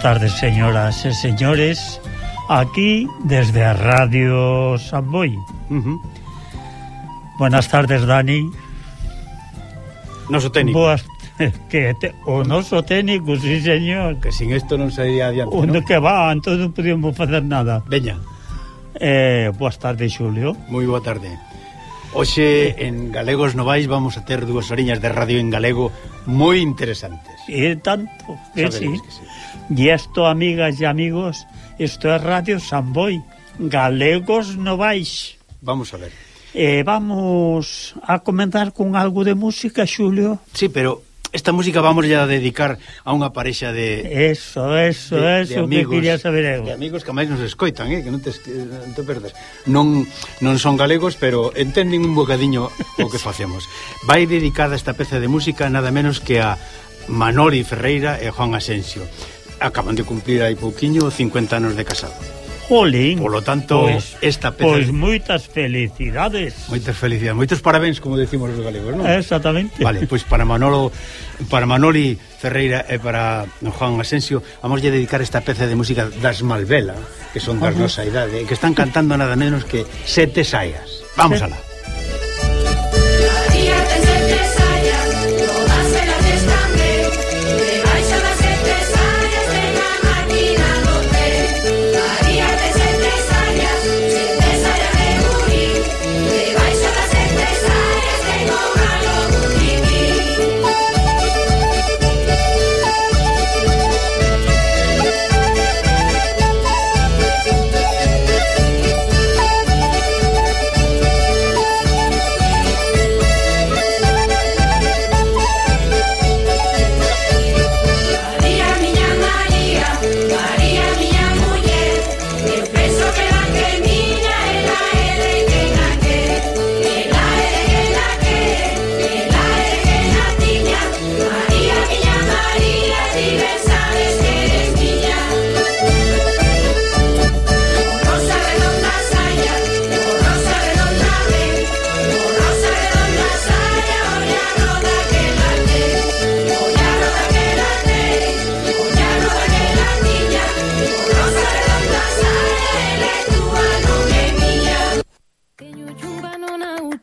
Boas tardes, señoras e señores, aquí desde a Radio Samboy. Uh -huh. Buenas tardes, Dani. Noso técnico. Boas que te, o noso técnico, sí, señor. Que sin isto non sería adiante, Onde ¿no? que va, entón non podíamos facer nada. Veña. Eh, boas tardes, Xulio. Moi boa tarde. Oxe, en Galegos Novais vamos a ter dúas oriñas de radio en galego moi interesantes. E tanto, que sí. que sí. E isto, amigas e amigos, isto é Radio Samboy, Galegos Novais. Vamos a ver. Eh, vamos a comenzar con algo de música, Xulio. Sí, pero Esta música vamos a dedicar a unha parexa de... Eso, eso, de, eso de amigos, que quería saber eu. De amigos que máis nos escoitan, eh, que non te, non te perdas. Non, non son galegos, pero entenden un bocadiño o que facemos. Vai dedicada esta peza de música nada menos que a Manoli Ferreira e Juan Asensio. Acaban de cumplir hai pouquiño 50 anos de casado. Jolín. Polo tanto, esta peza... Pois moitas felicidades. Moitas felicidades, moitos parabéns, como decimos os galegos, non? Exactamente. Vale, pois para Manolo, para Manoli Ferreira e para Juan Asensio, vamos a dedicar esta peza de música das Malvela, que son das Ajá. nosa idade, que están cantando nada menos que Sete Saias. Vamos alá.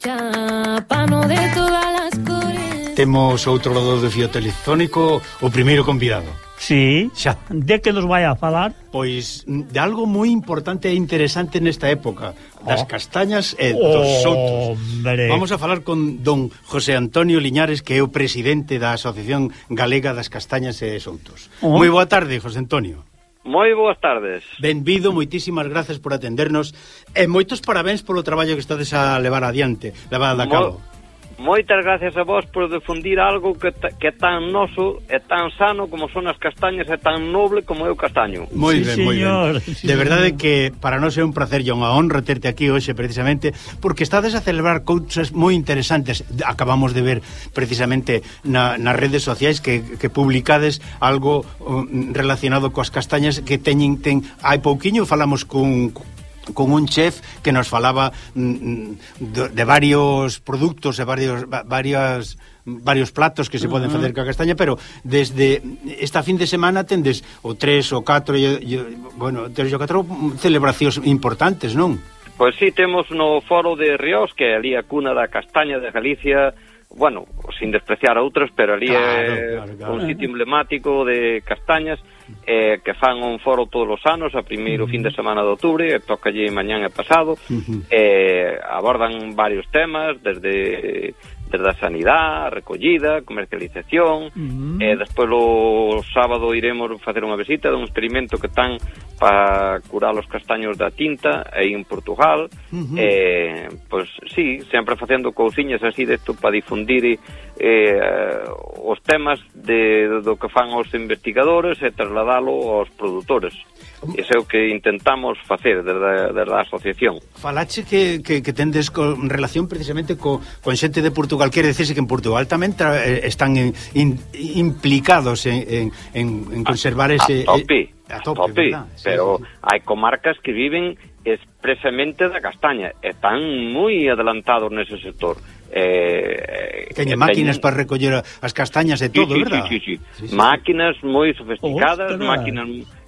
escapano de todas las cores Temos outro lado do fio telefónico o primeiro convidado Sí, xa. de que nos vai a falar? Pois de algo moi importante e interesante nesta época das oh. castañas e dos oh, soutos hombre. Vamos a falar con don José Antonio Liñares que é o presidente da Asociación Galega das Castañas e Soutos oh. Moi boa tarde, José Antonio Moi boas tardes. Benvido, moitísimas gracias por atendernos e moitos parabéns polo traballo que estades a levar adiante, levada a cabo. Mo Moitas gracias a vos por difundir algo que, que tan noso e tan sano como son as castañas e tan noble como é o castaño. Moi sí, ben, moi ben. Sí, de verdade señor. que para nós é un placer e unha honra terte aquí hoxe precisamente porque estades a celebrar cousas moi interesantes. Acabamos de ver precisamente na, nas redes sociais que, que publicades algo um, relacionado coas castañas que teñen ten hai pouquiño falamos cun con un chef que nos falaba mm, mm, de, de varios produtos, de varios varias varios platos que se poden facer ca castaña, pero desde esta fin de semana tendes o 3 o 4 e, bueno, tres o 4 celebracións importantes, non? Pois sí, temos no foro de Riós, que é ali a cuna da castaña de Galicia, bueno, sin despreciar a outros, pero ali claro, é claro, claro. un sitio emblemático de castañas, eh, que fan un foro todos os anos, a primeiro fin de semana de outubro, e tocalle mañán e pasado, uh -huh. eh, abordan varios temas, desde desde a sanidade, a recollida, comercialización, uh eh, -huh. e despois o sábado iremos facer unha visita dun experimento que tan para curar os castaños da tinta aí en Portugal. Uh -huh. eh, pois sí, sempre facendo cousiñas así desto para difundir eh, os temas de, do que fan os investigadores e trasladalo aos produtores. Ese é o que intentamos facer desde, desde a asociación. Falache que, que, que tendes con relación precisamente co, con xente de Portugal. Quere decirse que en Portugal tamén tra, eh, están in, in, implicados en, en, en conservar a, ese... A tope, a tope, a tope pero sí, sí. hai comarcas que viven expresamente da castaña. Están moi adelantados nese sector. Eh, eh Teñen máquinas teñen... para recoller as castañas de todo, sí, sí, verdad? Sí, sí, sí. sí, sí. Máquinas moi sofisticadas, Ostras. máquinas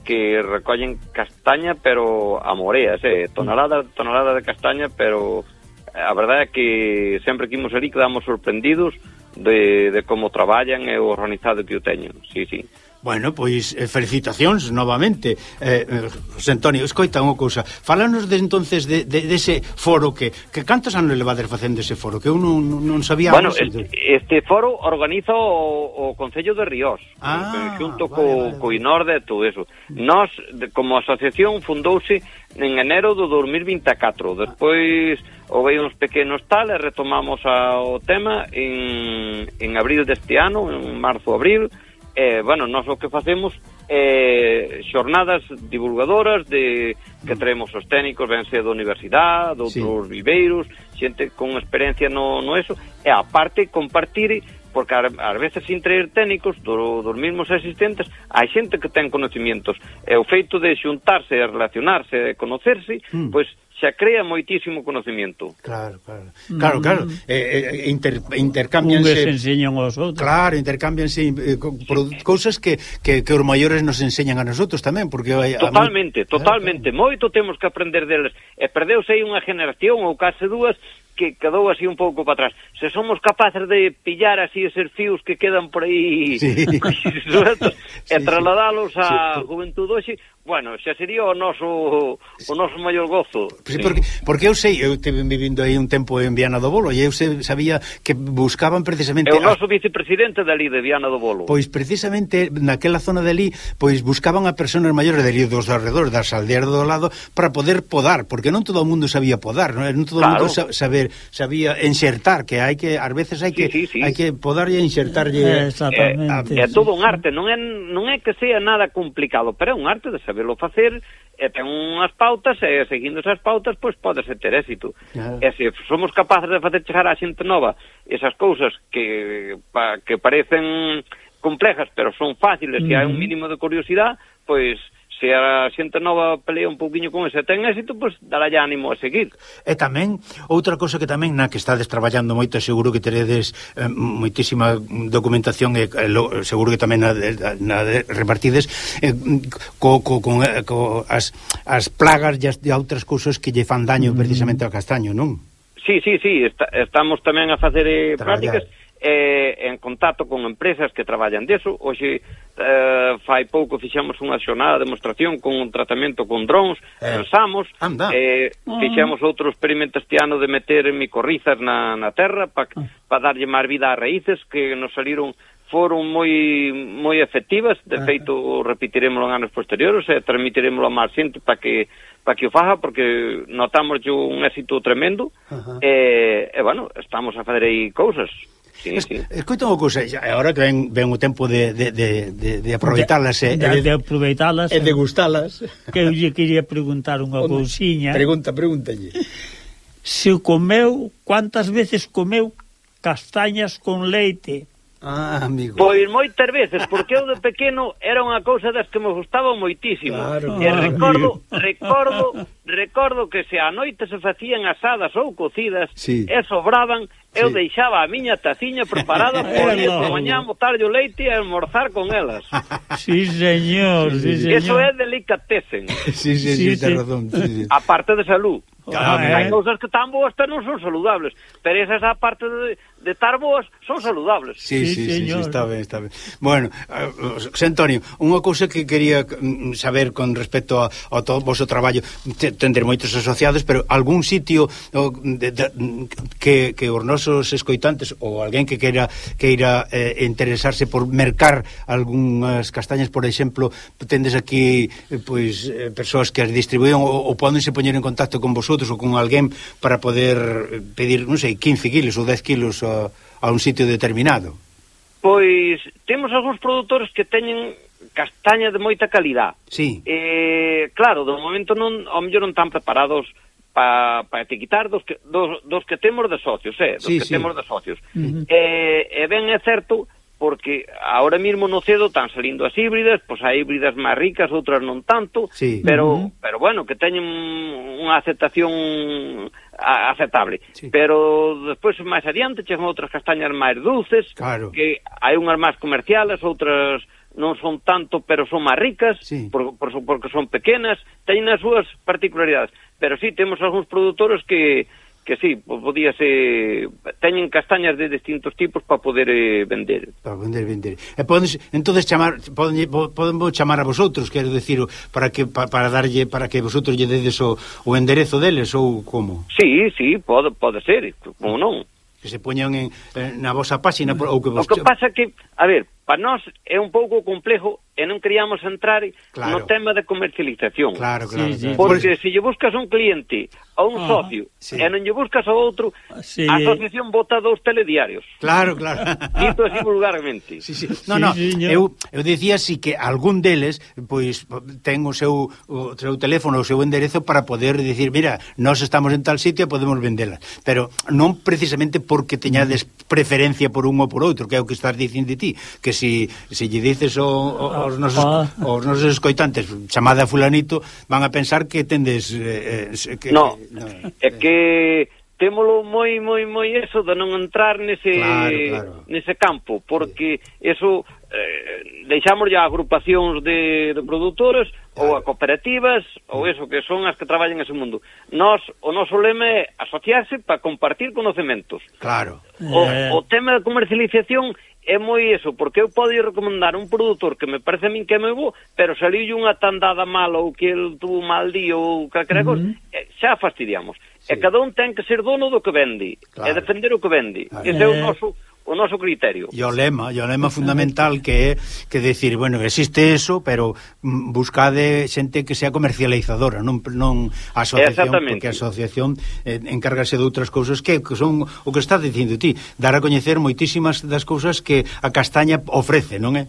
que recollen castaña, pero a moreas, eh? tonelada, tonelada de castaña, pero eh, a verdade é que sempre que imos ali quedamos sorprendidos de, de como traballan e o organizado que o teñen. Sí, sí. Bueno, pois eh, felicitacións novamente. Eh, eh, José Antonio, escoita unha cousa. Falanos de entonces de, de, de ese foro que, que cantos anos levades facendo ese foro? Que eu non, non sabía Bueno, este, este foro organiza o, o Concello de Ríos ah, eh, Xunto vale, co, vale. co Inorde e todo eso. Nos, de, como asociación, fundouse en enero do 2024 Despois houve uns pequenos tal e retomamos a, o tema en, en abril deste ano, en marzo-abril eh, bueno, nós o que facemos é eh, xornadas divulgadoras de que traemos os técnicos, ben sea da universidade, de outros sí. viveiros, xente con experiencia no, no eso, e aparte compartir porque ás veces sin traer técnicos do, dos mesmos existentes hai xente que ten conocimientos e o feito de xuntarse, relacionarse conocerse, mm. pois pues, xa crea moitísimo conocimiento. Claro, claro. Claro, mm. claro. Eh, eh inter, intercambianse Ungues enseñan aos outros. Claro, intercambianse eh, cousas que, que que os maiores nos enseñan a nosotros tamén, porque hai Totalmente, a... totalmente. Claro, claro. Moito temos que aprender deles. E perdeuse aí unha generación ou case dúas que quedou así un pouco para atrás. Se somos capaces de pillar así eses fios que quedan por aí sí. sueltos sí, e trasladalos á sí. juventud hoxe, bueno, xa sería o noso o noso maior gozo. Pues, sí. porque, porque eu sei, eu te vivindo aí un tempo en Viana do Bolo e eu sei, sabía que buscaban precisamente... É o noso a... vicepresidente dali de Viana do Bolo. Pois precisamente naquela zona dali, pois buscaban a persoas maiores dali dos alrededores, das aldeas do lado, para poder podar, porque non todo o mundo sabía podar, non, non todo o claro. mundo sa saber, sabía enxertar, que hai que, ás veces hai que, sí, sí, sí. hai que podar e enxertarlle... Eh, Exactamente. É, é, é todo un arte, non é, non é que sea nada complicado, pero é un arte de saber podelo facer e ten unhas pautas e seguindo esas pautas pois podese ter éxito. Claro. E se somos capaces de facer chegar á xente nova esas cousas que pa, que parecen complejas, pero son fáciles, mm -hmm. hai un mínimo de curiosidade, pois se a xente nova pelea un pouquiño con ese ten éxito, pois pues, dará ánimo a seguir. E tamén, outra cosa que tamén na que estades traballando moito, seguro que teredes eh, moitísima documentación e eh, lo, seguro que tamén na, na de, repartides eh, co, co, con, eh, co as, as plagas e, as, e outras cousas que lle fan daño mm. precisamente ao castaño, non? Sí, sí, sí, está, estamos tamén a facer eh, Traballar. prácticas eh, en contacto con empresas que traballan deso. Hoxe eh, fai pouco fixemos unha xornada de demostración con un tratamento con drons, eh, pensamos, anda. eh, fixemos outro experimento este ano de meter micorrizas na, na terra para ah. pa darlle máis vida a raíces que nos saliron foron moi moi efectivas, de ah. feito repetiremos en anos posteriores e transmitiremos a máis xente para que para que o faja porque notamos un éxito tremendo uh -huh. e, e bueno, estamos a fazer aí cousas. Sí, es, sí. Escoita unha cousa, agora que ven, ven o tempo de, de, de, de, de aproveitalas de, eh, de, de aproveitalas e eh, de que eu lle quería preguntar unha cousiña. pregunta, pregúntalle. Se comeu, quantas veces comeu castañas con leite? Ah, amigo. Pois moitas veces, porque eu de pequeno era unha cousa das que me gustaba moitísimo. Claro, e recordo, recordo, recordo que se a noite se facían asadas ou cocidas sí. e sobraban, eu sí. deixaba a miña taciña preparada por no. mañá botarlle o leite e almorzar con elas. Sí, señor, sí, señor. Eso é delicatesen. Sí, sí, sí, sí, sí. razón. Sí, sí. Aparte de salud. Caramba, eh. hai cousas que están boas pero non son saludables, pero esas a parte de, de estar boas son saludables. Sí, sí, sí, sí, sí está ben, está ben. Bueno, eh, José Antonio, unha cousa que quería mm, saber con respecto a, a todo o vosso traballo, tender moitos asociados, pero algún sitio de, de, que, que os nosos escoitantes ou alguén que queira queira eh, interesarse por mercar algunhas castañas, por exemplo, tendes aquí eh, pois eh, persoas que as distribúen ou, ou podense poñer en contacto con vosotros outros ou con alguén para poder eh, pedir, non sei, 15 kilos ou 10 kilos a, a un sitio determinado? Pois temos algúns produtores que teñen castaña de moita calidad. Sí. Eh, claro, do momento non, ao mellor non están preparados para pa etiquetar dos que, dos, dos que temos de socios, eh, dos sí, que sí. temos de socios. Uh -huh. eh, e ben é certo porque ahora mismo no cedo están salindo as híbridas, pois hai híbridas máis ricas, outras non tanto, sí. pero uh -huh. pero bueno, que teñen unha aceptación aceptable. Sí. Pero despois máis adiante chegan outras castañas máis dulces, claro. que hai unhas máis comerciales, outras non son tanto, pero son máis ricas, sí. por, por, porque son pequenas, teñen as súas particularidades. Pero sí, temos algúns produtores que que sí, podíase teñen castañas de distintos tipos para poder eh, vender. Para poder vender. E podes entonces chamar poden podemos chamar a vosotros, quero decir, para que para, para darlle para que vosotros lle dedes o, o enderezo deles ou como? Sí, sí, pode pode ser, como non. Que se poñan en, na vosa páxina mm. ou que vos O que pasa que, a ver, para nós é un pouco complejo e non queríamos entrar claro. no tema de comercialización. Claro, claro, sí, claro. Porque se lle buscas un cliente, a un ah, socio, sí. e non lle buscas a outro, ah, sí. a asociación vota dos telediarios. Claro, claro. Dito así vulgarmente. Sí, sí. No, sí, no, sí, eu, eu dicía si que algún deles pois ten o seu, o seu teléfono, o seu enderezo para poder dicir, mira, nós estamos en tal sitio e podemos vendelas. Pero non precisamente porque teñades mm. preferencia por un ou por outro, que é o que estás dicindo de ti, que si, si lle dices o, o, aos ah. nosos, ah. os nosos escoitantes chamada fulanito, van a pensar que tendes... Eh, eh, que, no, no, eh. é que témolo moi moi moi eso de non entrar nese claro, claro. nese campo, porque eso eh, deixamos ya agrupacións de, de produtores claro. ou a cooperativas ou mm. eso que son as que traballan ese mundo. Nos o noso lema é asociarse para compartir conocementos. Claro. O, eh... o tema da comercialización é moi iso, porque eu podo recomendar un produtor que me parece a min que é moi bo, pero saliu unha tandada mala ou que el tuvo mal día ou calquera cosa, uh -huh. xa fastidiamos. Sí. E cada un ten que ser dono do que vende, claro. e defender o que vende. Claro. Ese é o eh. noso o noso criterio. E o lema, e o lema fundamental que é que decir, bueno, existe eso, pero mm, buscade xente que sea comercializadora, non non a asociación, porque a asociación eh, encárgase de outras cousas que, que son o que estás dicindo ti, dar a coñecer moitísimas das cousas que a castaña ofrece, non é?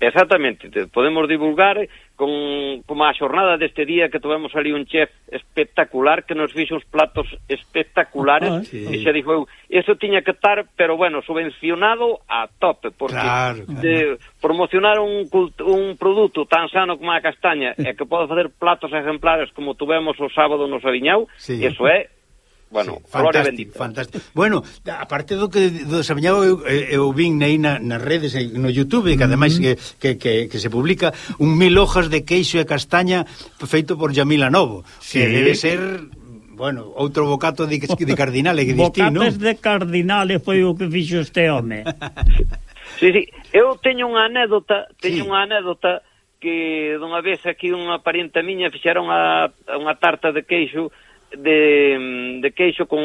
Exactamente, podemos divulgar con como a xornada deste día que tivemos ali un chef espectacular que nos fixo uns platos espectaculares ah, sí. e xa dixo eu, eso tiña que estar, pero bueno, subvencionado a tope porque claro, claro. De, promocionar un, un produto tan sano como a castaña e que poda facer platos exemplares como tuvemos o sábado no Sabiñau, sí. eso é Bueno, sí, fantástico, bendita. fantástico. Bueno, aparte do que do desempeñado eu, eh, eu vin aí na, nas redes eh, no YouTube, que ademais que, que, que, que se publica un mil hojas de queixo e castaña feito por Yamila Novo, sí. que debe ser Bueno, outro bocato de, de cardinale que distí, non? Bocates de cardinales foi o que fixo este home. sí, sí. Eu teño unha anécdota, teño sí. unha anécdota que dunha vez aquí unha parienta miña fixera unha, unha tarta de queixo de, de queixo con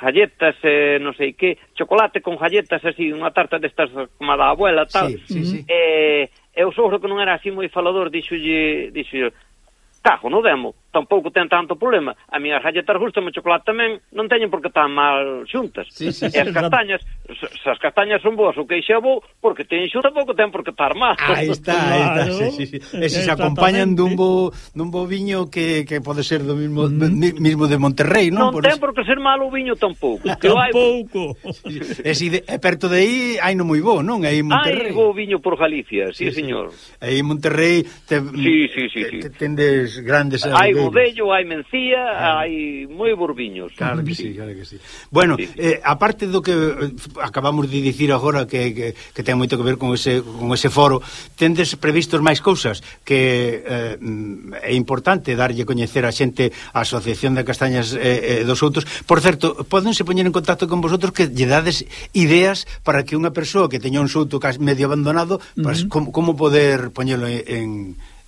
galletas, eh, non sei que, chocolate con galletas, así, unha tarta destas como da abuela, tal. Sí, sí, sí. Eh, e o sogro que non era así moi falador, dixolle, dixolle, cajo, non demo, tampouco ten tanto problema. A miña galletas gustan o chocolate tamén, non teñen porque tan mal xuntas. Sí, sí, sí, e as castañas, se, se as castañas son boas, o queixo é bo, porque teñen xunta, tampouco ten porque estar mal. Aí está, aí está. Claro. Sí, sí, sí. E se se acompañan dun bo, dun bo viño que, que pode ser do mismo, mm. mismo de Monterrey, non? Non por ten por porque ser malo o viño tampouco. Que tampouco. E si de, e perto de aí hai non moi bo, non? Aí en Monterrey. Hai bo viño por Galicia, sí, sí, sí. señor. Aí en Monterrey te, sí, sí, sí, sí. Te, tendes grandes... Hai bo Monteiro. Vello, hai Mencía, hai moi burbiños. Claro que sí, claro que sí. Bueno, sí. eh, aparte do que eh, acabamos de dicir agora que, que, que ten moito que ver con ese, con ese foro, tendes previstos máis cousas que eh, mm, é importante darlle coñecer a xente a Asociación de Castañas eh, eh, dos Outros. Por certo, podense poñer en contacto con vosotros que lle dades ideas para que unha persoa que teña un souto medio abandonado, pues, uh -huh. como, como poder poñelo en, en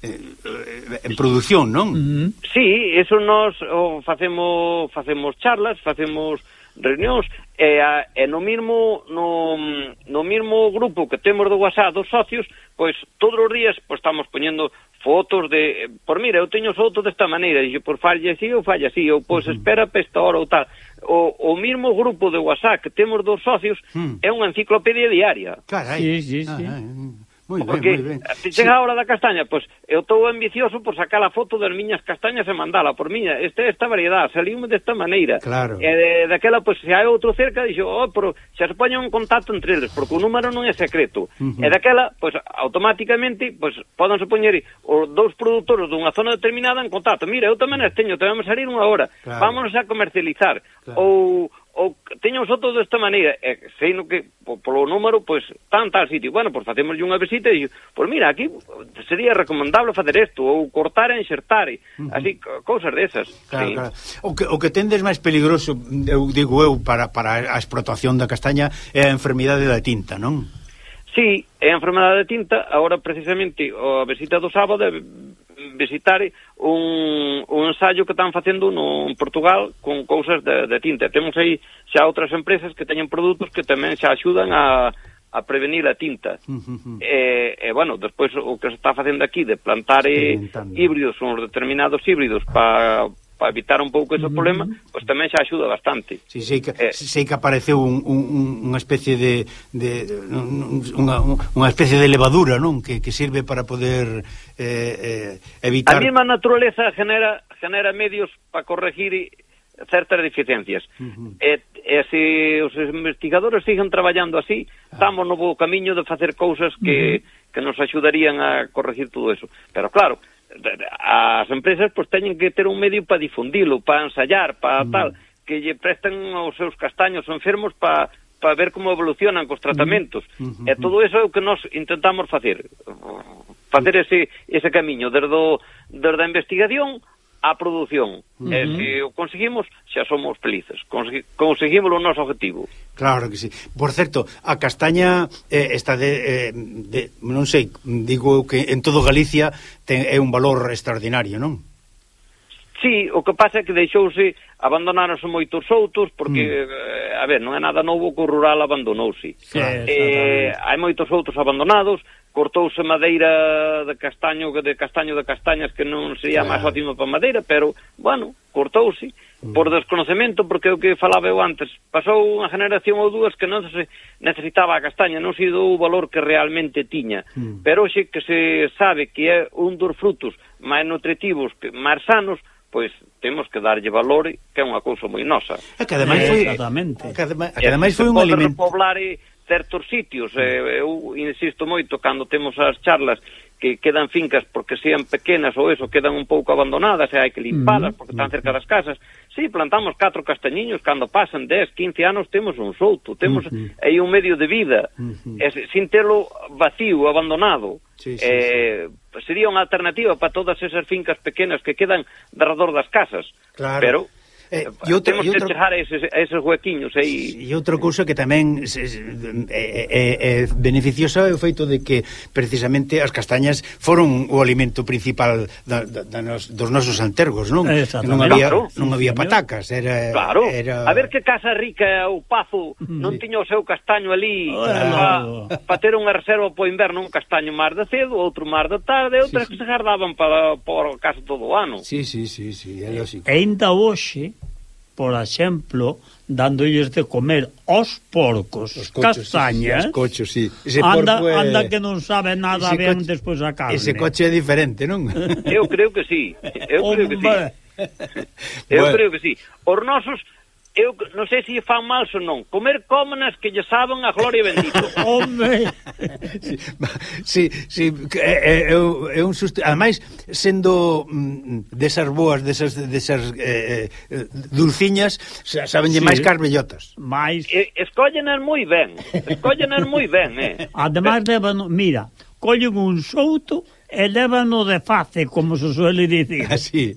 en produción, non? Mm -huh. Sí, eso nos oh, facemos facemos charlas, facemos reunións e, a, e no mismo no, no mismo grupo que temos do WhatsApp dos socios, pois todos os días pois, estamos poñendo fotos de, por mira, eu teño fotos desta maneira, e por falle así ou falla así, ou pois espera para esta hora ou tal. O, o mismo grupo de WhatsApp que temos dos socios mm. é unha enciclopedia diaria. Carai. Sí, sí, ah, sí. Ah, ah, ah. Moi ben, Porque, moi ben. Se chega sí. a hora da castaña, pois pues, eu estou ambicioso por sacar a foto das miñas castañas e mandala por miña. Este, esta variedade, salimos desta maneira. Claro. E de, daquela, pois, pues, se hai outro cerca, dixo, oh, pero se se poña un contacto entre eles, porque o número non é secreto. Uh -huh. E daquela, pois, pues, automáticamente, pois, poden poñer os dous produtores dunha zona determinada en contacto. Mira, eu tamén as teño, te vamos salir unha hora. Claro. Vámonos a comercializar. Claro. Ou ou teño o todo desta maneira, e, sei no que po, polo número, pois, tan tal sitio. Bueno, pois facémoslle unha visita e digo, pois mira, aquí sería recomendable facer isto, ou cortar e enxertar, e, uh -huh. así, cousas desas. Claro, sí. claro. O, que, o que tendes máis peligroso, eu digo eu, para, para a explotación da castaña é a enfermidade da tinta, non? Sí, é a enfermedade de tinta, agora precisamente a visita do sábado é visitar un, un ensaio que están facendo no, en Portugal con cousas de, de tinta. Temos aí xa outras empresas que teñen produtos que tamén xa axudan a, a prevenir a tinta. Uh -huh. E, e, bueno, despois o que se está facendo aquí de plantar eh, híbridos, uns determinados híbridos para para evitar un pouco ese problema, pois tamén xa axuda bastante. Si, sí, sei que, eh, sei que apareceu un, un, unha especie de, de unha, unha especie de levadura, non? Que, que sirve para poder eh, eh, evitar... A mesma naturaleza genera, genera medios para corregir certas deficiencias. Uh -huh. E, e se os investigadores siguen traballando así, ah. estamos no bo camiño de facer cousas que, uh -huh. que nos axudarían a corregir todo eso. Pero claro, as empresas pois teñen que ter un medio para difundilo, para ensayar, para mm. tal, que lle prestan os seus castaños enfermos para para ver como evolucionan cos tratamentos. Mm. Mm-hmm. E todo eso é o que nos intentamos facer. Facer ese, ese camiño, desde, o, desde a investigación á produción. Uh -huh. E se o conseguimos, xa somos felices. Consegui conseguimos o noso objetivo. Claro que sí. Por certo, a castaña eh, está de, eh, de non sei, digo que en todo Galicia ten, é un valor extraordinario, non? Sí, o que pasa é que deixouse abandonaronse moitos outros porque mm. Eh, a ver, non é nada novo que o rural abandonouse. Claro, eh, hai moitos outros abandonados cortouse madeira de castaño de castaño de castañas que non sería ah. máis ótimo para madeira, pero, bueno, cortouse mm. por desconocemento, porque o que falaba eu antes, pasou unha generación ou dúas que non se necesitaba a castaña, non se dou o valor que realmente tiña, mm. pero hoxe que se sabe que é un dos frutos máis nutritivos, que máis sanos, pois temos que darlle valor, que é unha cousa moi nosa. E que ademais eh, foi, exactamente. que ademais, que ademais foi un alimento... Repoblar e certos sitios, eh, eh, eu insisto moito cando temos as charlas que quedan fincas porque sean pequenas ou eso, quedan un pouco abandonadas e hai que limpalas porque están cerca das casas. Si, sí, plantamos catro castañiños, cando pasan 10, 15 anos temos un souto, temos uh -huh. aí un medio de vida, uh -huh. e, sin telo vacío, abandonado. Sí, sí, eh, sí. Sería unha alternativa para todas esas fincas pequenas que quedan derredor das casas. Claro. Pero Eh, eh, e outra, temos e outra... que chegar a eses, a eses huequiños aí. E outra cousa que tamén é, é, é beneficiosa é o feito de que precisamente as castañas foron o alimento principal da, da, da nos, dos nosos antergos, non? Non había, claro. non había patacas, era, claro. era... A ver que casa rica o Pazo mm. non tiña o seu castaño ali para, pa ter unha reserva para o inverno, un castaño máis de cedo, outro máis de tarde, outras sí, sí. que se guardaban para, por casa todo o ano. Sí, sí, sí, sí, é eh, lógico. E ainda hoxe por exemplo, dándolles de comer aos porcos, os cochos, castañas. Sí, os cochos, sí. Ese anda, porco é... anda que non sabe nada ese ben coche, despois a carne. Ese coche é diferente, non? Eu creo que sí. Eu creo que sí. Eu bueno. creo que sí. Os nosos eu non sei se fan mal ou non, comer cómanas que lle saben a gloria bendito. Home! Si, si, si, é, é, é un susto... Ademais, sendo mm, desas boas, desas, desas eh, eh dulciñas, sabenlle sí. máis carbellotas. Máis... E, escollenas moi ben, escóllenas moi ben, eh. Ademais, levan, mira, collen un souto e levano de face, como se suele dicir. Así.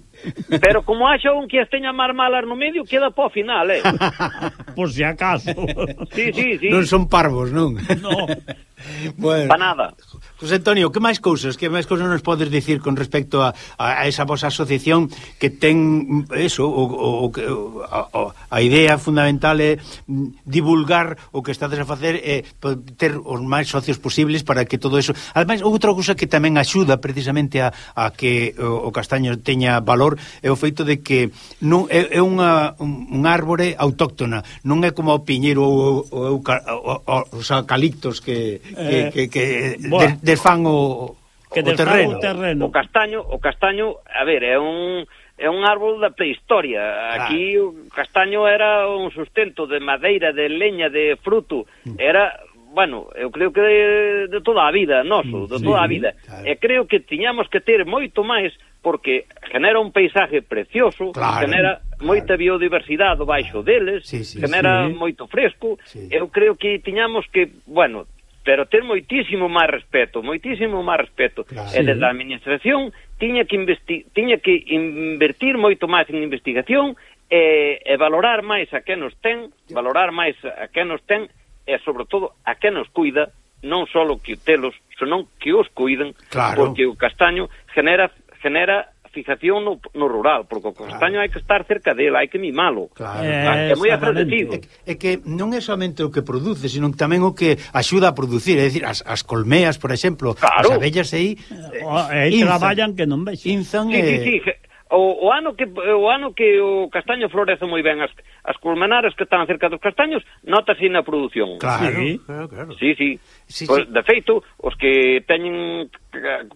Pero como haxa un que as teña máis malas no medio, queda po final, eh? Por si acaso. Sí, sí, sí. Non son parvos, non? No. Bueno. Pa nada. José Antonio, que máis cousas, que máis cousas nos podes dicir con respecto a, a, a esa vosa asociación que ten eso, o, o, o, o a idea fundamental é divulgar o que estades a facer e ter os máis socios posibles para que todo eso. Ademais, outra cousa que tamén axuda precisamente a, a que o, o castaño teña valor é o feito de que non é, é unha un, un árbore autóctona, non é como o piñeiro ou, ou, ou, ou, ou os eucaliptos que Eh, que, que, que bueno, desfan o, que o terreno. o terreno. O castaño, o castaño, a ver, é un é un árbol da prehistoria. Aquí ah. o castaño era un sustento de madeira, de leña, de fruto. Mm. Era, bueno, eu creo que de, de toda a vida, noso, de toda a vida. Claro. E creo que tiñamos que ter moito máis porque genera un paisaje precioso, claro, genera claro. moita biodiversidade baixo deles, sí, sí, genera sí. moito fresco. Sí. Eu creo que tiñamos que, bueno, pero ter moitísimo máis respeto, moitísimo máis respeto. Claro, e desde a administración tiña que tiña que invertir moito máis en investigación e, e valorar máis a que nos ten, valorar máis a que nos ten e sobre todo a que nos cuida, non só que telos, senón que os cuiden, claro. porque o castaño genera genera fixación no, no rural, porque o castaño claro. hai que estar cerca dele, hai que mimalo. Claro. Eh, é, é moi agradecido. É, é que non é somente o que produce, sino tamén o que axuda a producir, é dicir, as, as colmeas, por exemplo, claro. as abellas aí... Eh, oh, aí eh, inzan, traballan que non vexen. Inzan sí, e... Sí, sí, o, o ano que o ano que o castaño florece moi ben as, as colmenares que están cerca dos castaños notase na produción. Claro, sí, claro, claro. Sí, sí. sí, pues, sí. De feito, os que teñen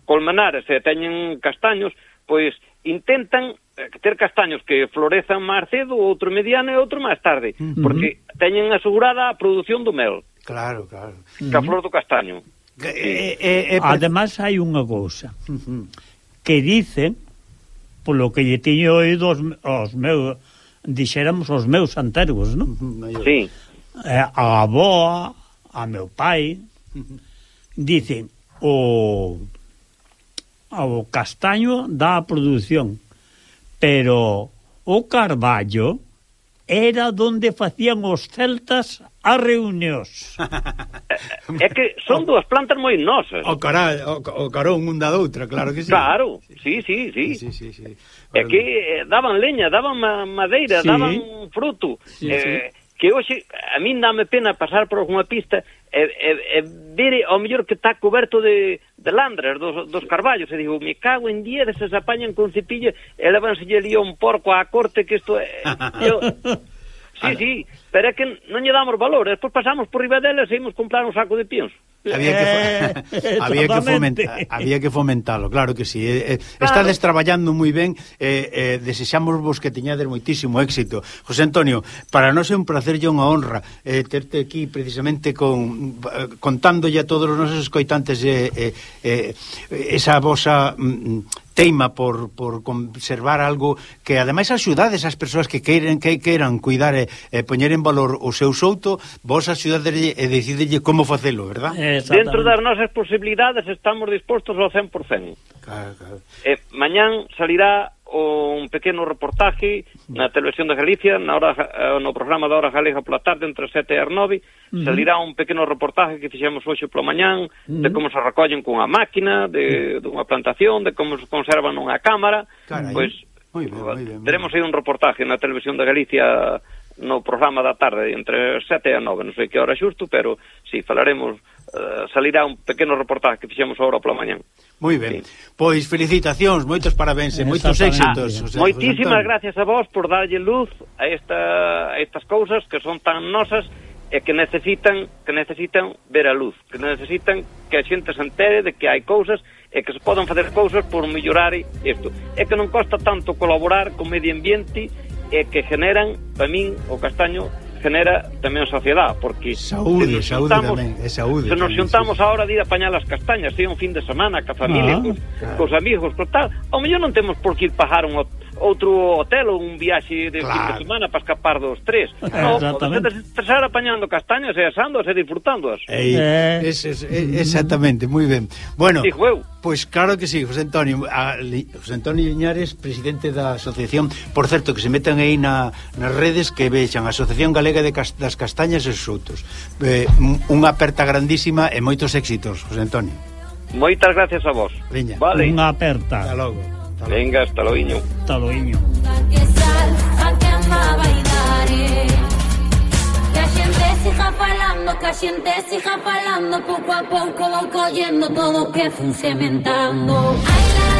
colmenares e teñen castaños pois intentan eh, ter castaños que florezan máis cedo, outro mediano e outro máis tarde, uh -huh. porque teñen asegurada a produción do mel. Claro, claro. Que a flor do castaño. Que, eh, eh, eh, Ademais hai unha cousa que dicen polo que lle tiño oído os, os meus dixéramos os meus antergos, non? Uh sí. Eh, a aboa, a meu pai, dicen o o castaño da produción, pero o Carballo era donde facían os celtas as reunións. é que son dúas plantas moi nosas. O caral, o, o carón un da outra, claro que sí. Claro, sí, sí, sí. sí, sí, sí. É que eh, daban leña, daban madeira, sí. daban fruto. Sí, eh, sí. Que hoxe, a min dame pena pasar por unha pista e, e, e vire ao mellor que está coberto de, de landras, dos, dos carballos, e digo, me cago en día, se se apañan con cepillo e levanselle lío un porco á corte que isto é... Yo, sí, sí, pero é que non lle damos valor, despois pasamos por riba dela e seguimos comprar un saco de pienso. había que, eh, había, que fomenta, había que fomentalo, claro que sí. Eh, eh, claro. Estades traballando moi ben, eh, eh, desexamos vos que teñades moitísimo éxito. José Antonio, para nós é un placer e unha honra eh, terte aquí precisamente con eh, contándolle a todos os nosos escoitantes eh, eh, eh, esa vosa... Mm, mm teima por, por conservar algo que ademais axudades as persoas que queiren que queiran cuidar e, e poñer en valor o seu souto, vos axudadelle e decidelle como facelo, verdad? Dentro das nosas posibilidades estamos dispostos ao 100%. Claro, claro. Eh, mañán salirá un pequeno reportaje na Televisión de Galicia, na hora, eh, no programa da Hora Galega pola tarde, entre 7 e 9, uh -huh. salirá un pequeno reportaje que fixemos hoxe pola mañán, uh -huh. de como se recollen cunha máquina, de, de unha plantación, de como se conservan nunha cámara, Carai. pois, moi ben, moi ben, teremos aí un reportaje na Televisión de Galicia no programa da tarde, entre 7 e 9, non sei que hora xusto, pero si, sí, falaremos uh, salirá un pequeno reportaje que fixemos agora pola mañán. Moi ben. Sí. Pois felicitacións, moitos parabéns e moitos éxitos. Ah, moitísimas gracias a vos por darlle luz a, esta, a estas cousas que son tan nosas e que necesitan que necesitan ver a luz, que necesitan que a xente se entere de que hai cousas e que se poden facer cousas por mellorar isto. É que non costa tanto colaborar co medio ambiente e que generan, para min, o castaño genera tamén a sociedade, porque saúde, se saúde tamén, é saúde. Se nos xuntamos sí. agora de ir a apañar as castañas, se un fin de semana ca familia, ah, cos, claro. cos amigos, co tal, ao mellor non temos por que ir pagar unha outro hotel ou un viaxe de claro. fin de semana para escapar dos tres. No, podes estresar apañando castañas e asándoas e disfrutándoas. Ei, eh. eh. es, es, es, exactamente, moi ben. Bueno, pois pues claro que sí, José Antonio, a, José Antonio Iñares, presidente da asociación, por certo que se metan aí na, nas redes que vexan a Asociación Galega de Cas, das Castañas e Soutos. Eh, unha aperta grandísima e moitos éxitos, José Antonio. Moitas gracias a vos. Veña. Vale. Unha aperta. Hasta logo. Venga, hasta loiño. Hasta loiño. siga falando, que a xente siga falando Pouco a pouco vou collendo todo que fun sementando la,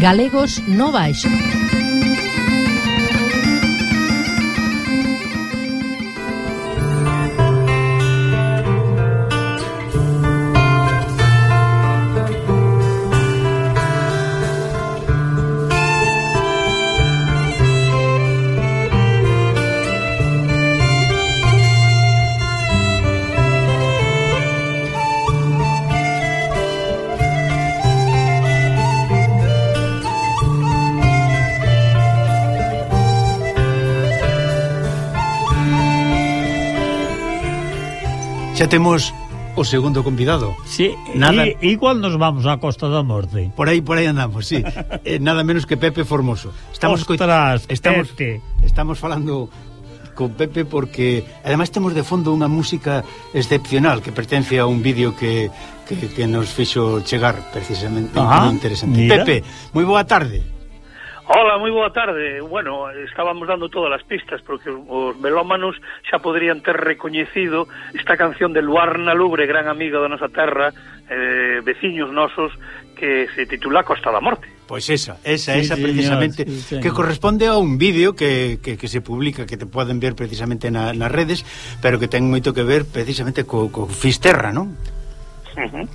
Galegos no baixo. temos o segundo convidado. Sí, nada... y, igual nos vamos á Costa da Morte. Por aí, por aí andamos, sí. eh, nada menos que Pepe Formoso. Estamos Ostras, co... estamos, Pepe. estamos falando con Pepe porque ademais temos de fondo unha música excepcional que pertence a un vídeo que, que, que nos fixo chegar precisamente ah, interesante. Mira. Pepe, moi boa tarde moi boa tarde. Bueno, estábamos dando todas as pistas porque os melómanos xa poderían ter recoñecido esta canción de Luarna Lubre, gran amiga da nosa terra, eh, veciños nosos, que se titula Costa da Morte. Pois esa, esa, sí, esa sí, precisamente, sí, sí, que corresponde a un vídeo que, que, que se publica, que te poden ver precisamente na, nas redes, pero que ten moito que ver precisamente co, co Fisterra, non? Uh -huh.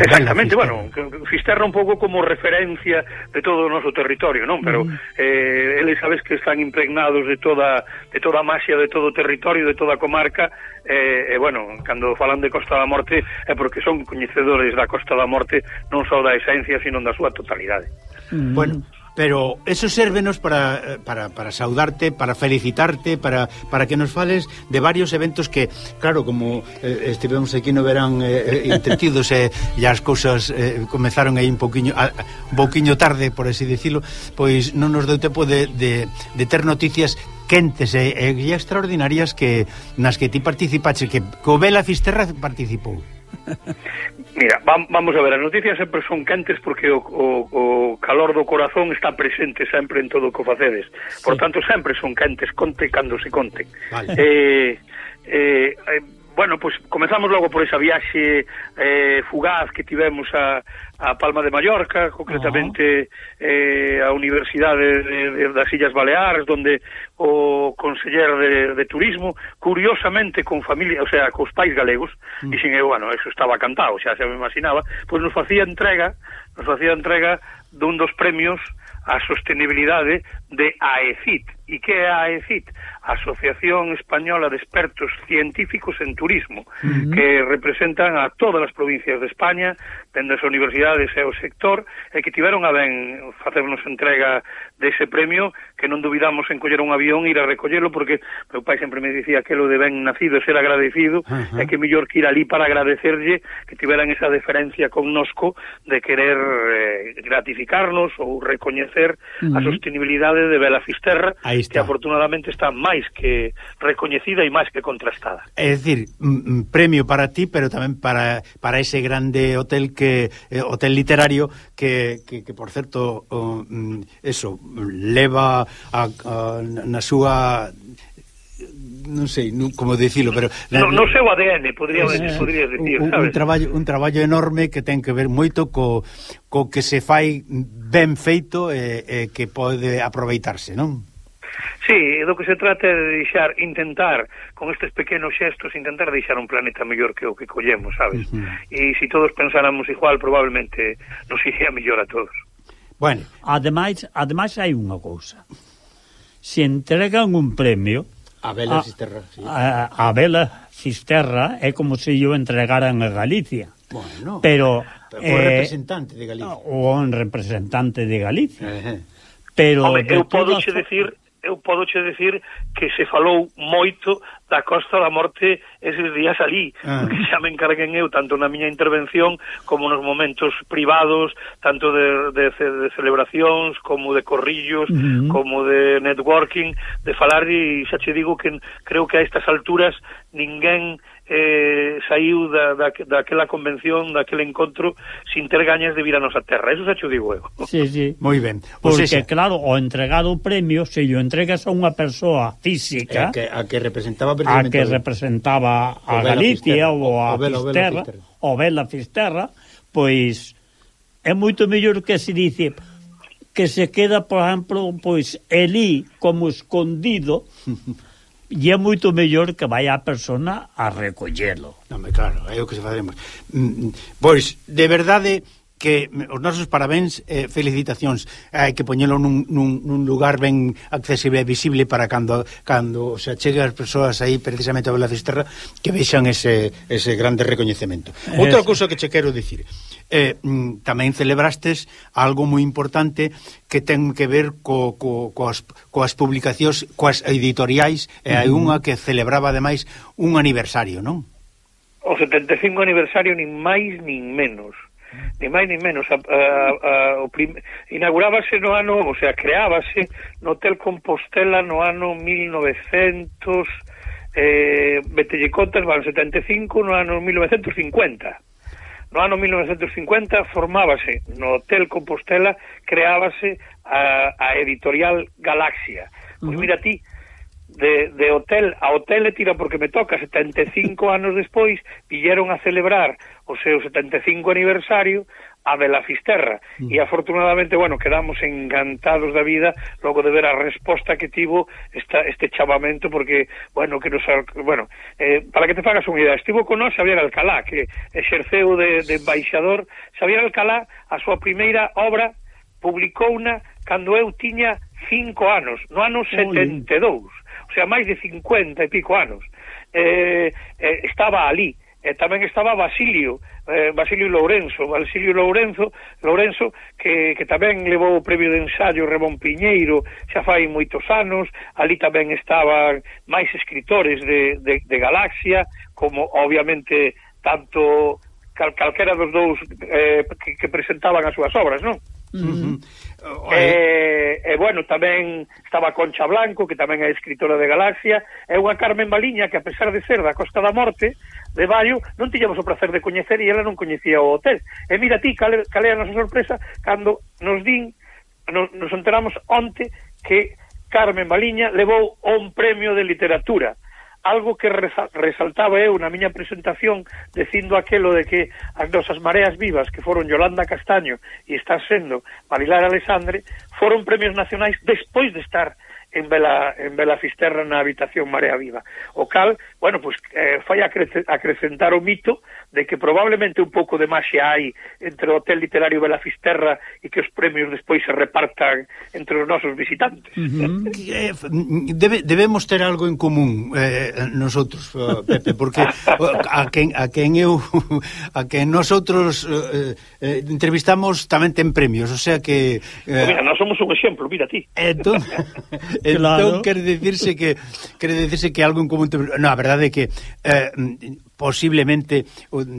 Exactamente, bueno, Fisterra un pouco como referencia de todo o noso territorio, non? Pero uh -huh. eh, eles sabes que están impregnados de toda de toda a maxia, de todo o territorio, de toda a comarca, eh, e eh, bueno, cando falan de Costa da Morte é eh, porque son coñecedores da Costa da Morte non só da esencia, sino da súa totalidade. Uh -huh. Bueno, pero eso sérvenos para, eh, para, para saudarte, para felicitarte, para, para que nos fales de varios eventos que, claro, como eh, estivemos aquí no verán eh, eh entretidos e eh, as cousas eh, comezaron aí un poquinho a, un pouquiño tarde, por así dicilo, pois non nos deu tempo de, de, de ter noticias quentes e, e extraordinarias que nas que ti participaches, que Covela Fisterra participou. Mira, vamos a ver, as noticias sempre son quentes porque o, o, o calor do corazón está presente sempre en todo o que facedes. Por tanto, sempre son quentes, conte cando se conte. Vale. Eh, eh, eh bueno, pues comezamos logo por esa viaxe eh, fugaz que tivemos a, a Palma de Mallorca, concretamente eh, a Universidade de, de, das Illas Baleares, donde o conseller de, de turismo, curiosamente con familia, o sea, cos pais galegos, mm. dixen, eh, bueno, eso estaba cantado, xa se me imaginaba, pois nos facía entrega, nos facía entrega dun dos premios a sostenibilidade de AECIT. E que é a AECIT? Asociación Española de Expertos Científicos en Turismo, uh -huh. que representan a todas as provincias de España, dende as universidades e o sector, e que tiveron a ben facernos entrega dese premio, que non duvidamos en coller un avión e ir a recollelo, porque meu pai sempre me dicía que lo de ben nacido ser agradecido, uh -huh. e que mellor que ir ali para agradecerlle que tiveran esa deferencia connosco de querer eh, gratificarnos ou recoñecer uh -huh. a sostenibilidade cidade de Belafisterra que afortunadamente está máis que recoñecida e máis que contrastada. É dicir, mm, mm, premio para ti, pero tamén para, para ese grande hotel que eh, hotel literario que, que, que por certo oh, eso leva a, a, na súa non sei, non, como dicilo, pero la, no, no seu ADN, podría, eh, podría decir, un, sabes? Un traballo, un traballo enorme que ten que ver moito co, co que se fai ben feito e eh, eh, que pode aproveitarse, non? Sí, do que se trata é de deixar, intentar, con estes pequenos xestos, intentar deixar un planeta mellor que o que collemos, sabes? Uh -huh. E se si todos pensáramos igual, probablemente nos iría mellor a todos. Bueno, ademais, ademais hai unha cousa. Se entregan un premio, A vela cisterra, sí. a, a vela cisterra é como se yo entregaran a Galicia. Bueno, pero, pero eh, o representante de Galicia. O un representante de Galicia. Eh. Pero Home, eu podo che dicir eu podo che dicir que se falou moito da Costa da Morte eses días ali, ah. que xa me encarguen eu tanto na miña intervención como nos momentos privados, tanto de, de, de celebracións como de corrillos, uh -huh. como de networking, de falar e xa che digo que creo que a estas alturas ninguén eh, saiu da, da, daquela convención, daquele encontro, sin ter gañas de vir a nosa terra. Eso xa xo digo eu. Sí, sí. Moi ben. Pois Porque, seja... claro, o entregado premio, se lo entregas a unha persoa física... Que, a que representaba A que representaba a Galicia ou a Fisterra, o Vela Fisterra, pois é moito mellor que se dice que se queda, por exemplo, pois Elí como escondido e é moito mellor que vai a persona a recollelo. Non, claro, é o que se faremos. Pois, mm, mm, de verdade que os nosos parabéns e eh, felicitacións hai eh, que poñelo nun, nun, nun lugar ben accesible e visible para cando cando se achegue as persoas aí precisamente a Vela Fisterra que vexan ese, ese grande recoñecemento. Eh, Outra cousa que che quero dicir eh, tamén celebrastes algo moi importante que ten que ver co, co, coas, coas publicacións, coas editoriais, e hai unha que celebraba ademais un aniversario, non? O 75 aniversario nin máis nin menos. Ni máis ni menos. A, a, a, o prim... inaugurábase no ano, o sea, creábase no Hotel Compostela no ano 1900 eh, Betelle Contas, 75 no ano 1950 No ano 1950 formábase no Hotel Compostela, creábase a, a editorial Galaxia. Pois -huh. mira ti, de, de hotel a hotel e tira porque me toca 75 anos despois, pilleron a celebrar o seu 75 aniversario a Belafisterra mm. e afortunadamente, bueno, quedamos encantados da vida logo de ver a resposta que tivo esta, este chamamento porque, bueno, que nos, bueno eh, para que te fagas unha idea, estivo con nós Xavier Alcalá que exerceu de, de embaixador. Xavier Alcalá a súa primeira obra publicou una cando eu tiña cinco anos no ano 72 o sea, máis de 50 e pico anos. Eh, eh, estaba ali e tamén estaba Basilio, eh, Basilio Lourenzo, Basilio Lourenzo, Lourenzo que, que tamén levou o premio de ensaio Ramón Piñeiro, xa fai moitos anos, ali tamén estaban máis escritores de, de, de Galaxia, como obviamente tanto cal, calquera dos dous eh, que, que presentaban as súas obras, non? Uh -huh. Oh, eh, e, e eh, bueno, tamén estaba Concha Blanco, que tamén é escritora de Galaxia, e unha Carmen Baliña que a pesar de ser da Costa da Morte, de Baio, non tiñamos o placer de coñecer e ela non coñecía o hotel. E mira ti, cal, cal é a nosa sorpresa cando nos din, nos, nos enteramos onte que Carmen Baliña levou un premio de literatura algo que resaltaba eu na miña presentación dicindo aquelo de que as nosas mareas vivas que foron Yolanda Castaño e está sendo Marilar Alexandre foron premios nacionais despois de estar en Bela, en Bela Fisterra na habitación Marea Viva. O cal, bueno, pues, eh, fai acrecentar o mito de que probablemente un pouco de maxia hai entre o Hotel Literario Bela Fisterra e que os premios despois se repartan entre os nosos visitantes. Uh eh, -huh. Eh, debe, debemos ter algo en común eh, nosotros, eh, Pepe, porque a quen, a quen eu a quen nosotros eh, entrevistamos tamén ten premios, o sea que... Eh, mira, nós somos un exemplo, mira ti. Entón, entón claro. quere dicirse que quere dicirse que algo en común... No, a verdade é que eh, posiblemente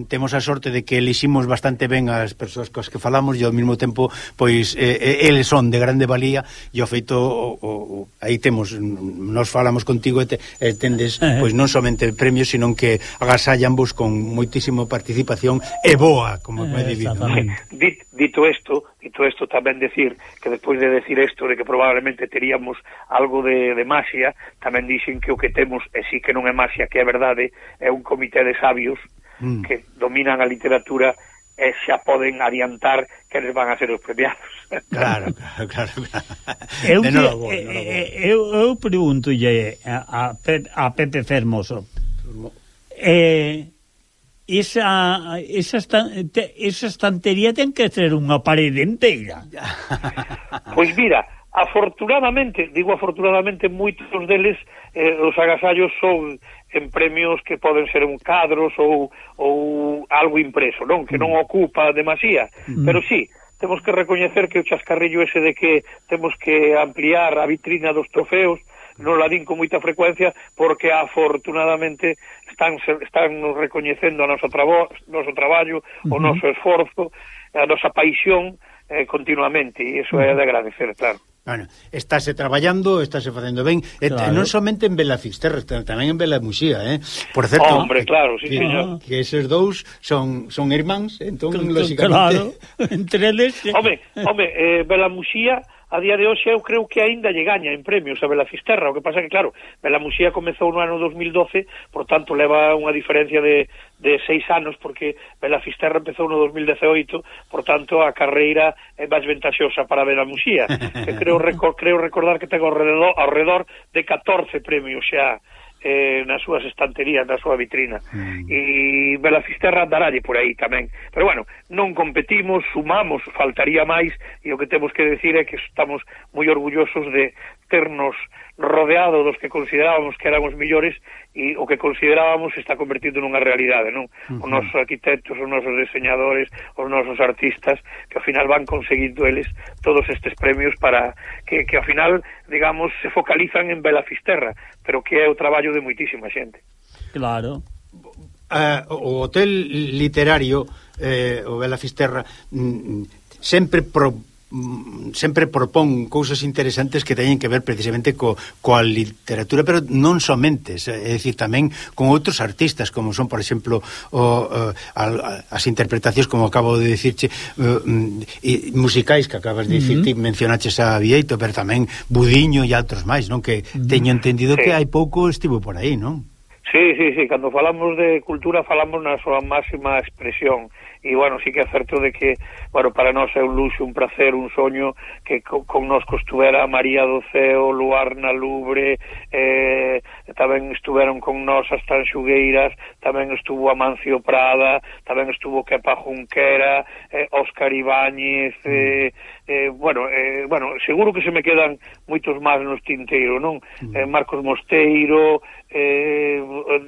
temos a sorte de que eliximos bastante ben as persoas coas que falamos e ao mesmo tempo pois eh, eh eles son de grande valía e o feito o, o, aí temos nos falamos contigo e, te, e tendes pois non somente premios sino que agasallanvos con moitísimo participación e boa como eh, me. Dito, Dito isto, dito isto tamén decir que despois de decir isto de que probablemente teríamos algo de, de maxia, tamén dixen que o que temos, e sí que non é maxia, que é verdade, é un comité de sabios mm. que dominan a literatura e xa poden adiantar que les van a ser os premiados. Claro, claro, claro. claro. Eu, que, novo, eh, eh, eh, eu, eu pregunto a, a, Pepe Fermoso, Fermo. eh, esa, esa, esa estantería ten que ser unha parede inteira. Pois mira, afortunadamente, digo afortunadamente, moitos deles eh, os agasallos son en premios que poden ser un cadros ou, ou algo impreso, non? Que non mm. ocupa demasía, mm. pero sí, temos que recoñecer que o chascarrillo ese de que temos que ampliar a vitrina dos trofeos, non la din con moita frecuencia porque afortunadamente están están nos recoñecendo a noso trabo, noso traballo, uh -huh. o noso esforzo, a nosa paixón eh, continuamente e iso é de agradecer, claro. Bueno, estáse traballando, estáse facendo ben, claro. e non somente en Belafisterra, tamén en Belamuxía, eh? Por certo, Hombre, claro, sí, que, señor. que eses dous son son irmáns, entón, entón lógicamente... Claro, entre eles... Home, home eh, Belamuxía a día de hoxe eu creo que aínda lle gaña en premios a Bela Fisterra, o que pasa que claro, Bela Muxía comezou no ano 2012, por tanto leva unha diferencia de, de seis anos, porque Bela Fisterra empezou no 2018, por tanto a carreira é máis ventaxosa para Bela Muxía, que creo, recor creo recordar que ten ao redor, ao redor de 14 premios xa eh, nas súas estanterías, na súa vitrina. Mm. E Belafisterra darálle por aí tamén. Pero bueno, non competimos, sumamos, faltaría máis, e o que temos que decir é que estamos moi orgullosos de, ternos rodeado dos que considerábamos que eran os millores e o que considerábamos está convertido nunha realidade, non? Uh -huh. Os nosos arquitectos, os nosos diseñadores, os nosos artistas, que ao final van conseguindo eles todos estes premios para que, que ao final, digamos, se focalizan en Belafisterra, pero que é o traballo de moitísima xente. Claro. Uh, o hotel literario eh, o Belafisterra mm, sempre pro, Mm, sempre propón cousas interesantes que teñen que ver precisamente co, coa literatura, pero non somente, é dicir, tamén con outros artistas, como son, por exemplo, o, a, as interpretacións, como acabo de dicirche, mm, e, musicais que acabas de dicir, uh -huh. ti mencionaches a Vieito, pero tamén Budiño e outros máis, non? Que teño entendido sí. que hai pouco estivo por aí, non? Sí, sí, sí, cando falamos de cultura falamos na súa máxima expresión e bueno, sí que é certo de que bueno, para nós é un luxo, un placer, un soño que con, con nos costuvera María do Ceo, Luarna, Lubre eh, tamén estuveron con nós as Tanxugueiras tamén estuvo Amancio Prada tamén estuvo Kepa Junquera eh, Óscar Ibáñez mm. eh, eh, bueno, eh, bueno seguro que se me quedan moitos máis nos tinteiro non? Mm. Eh, Marcos Mosteiro eh,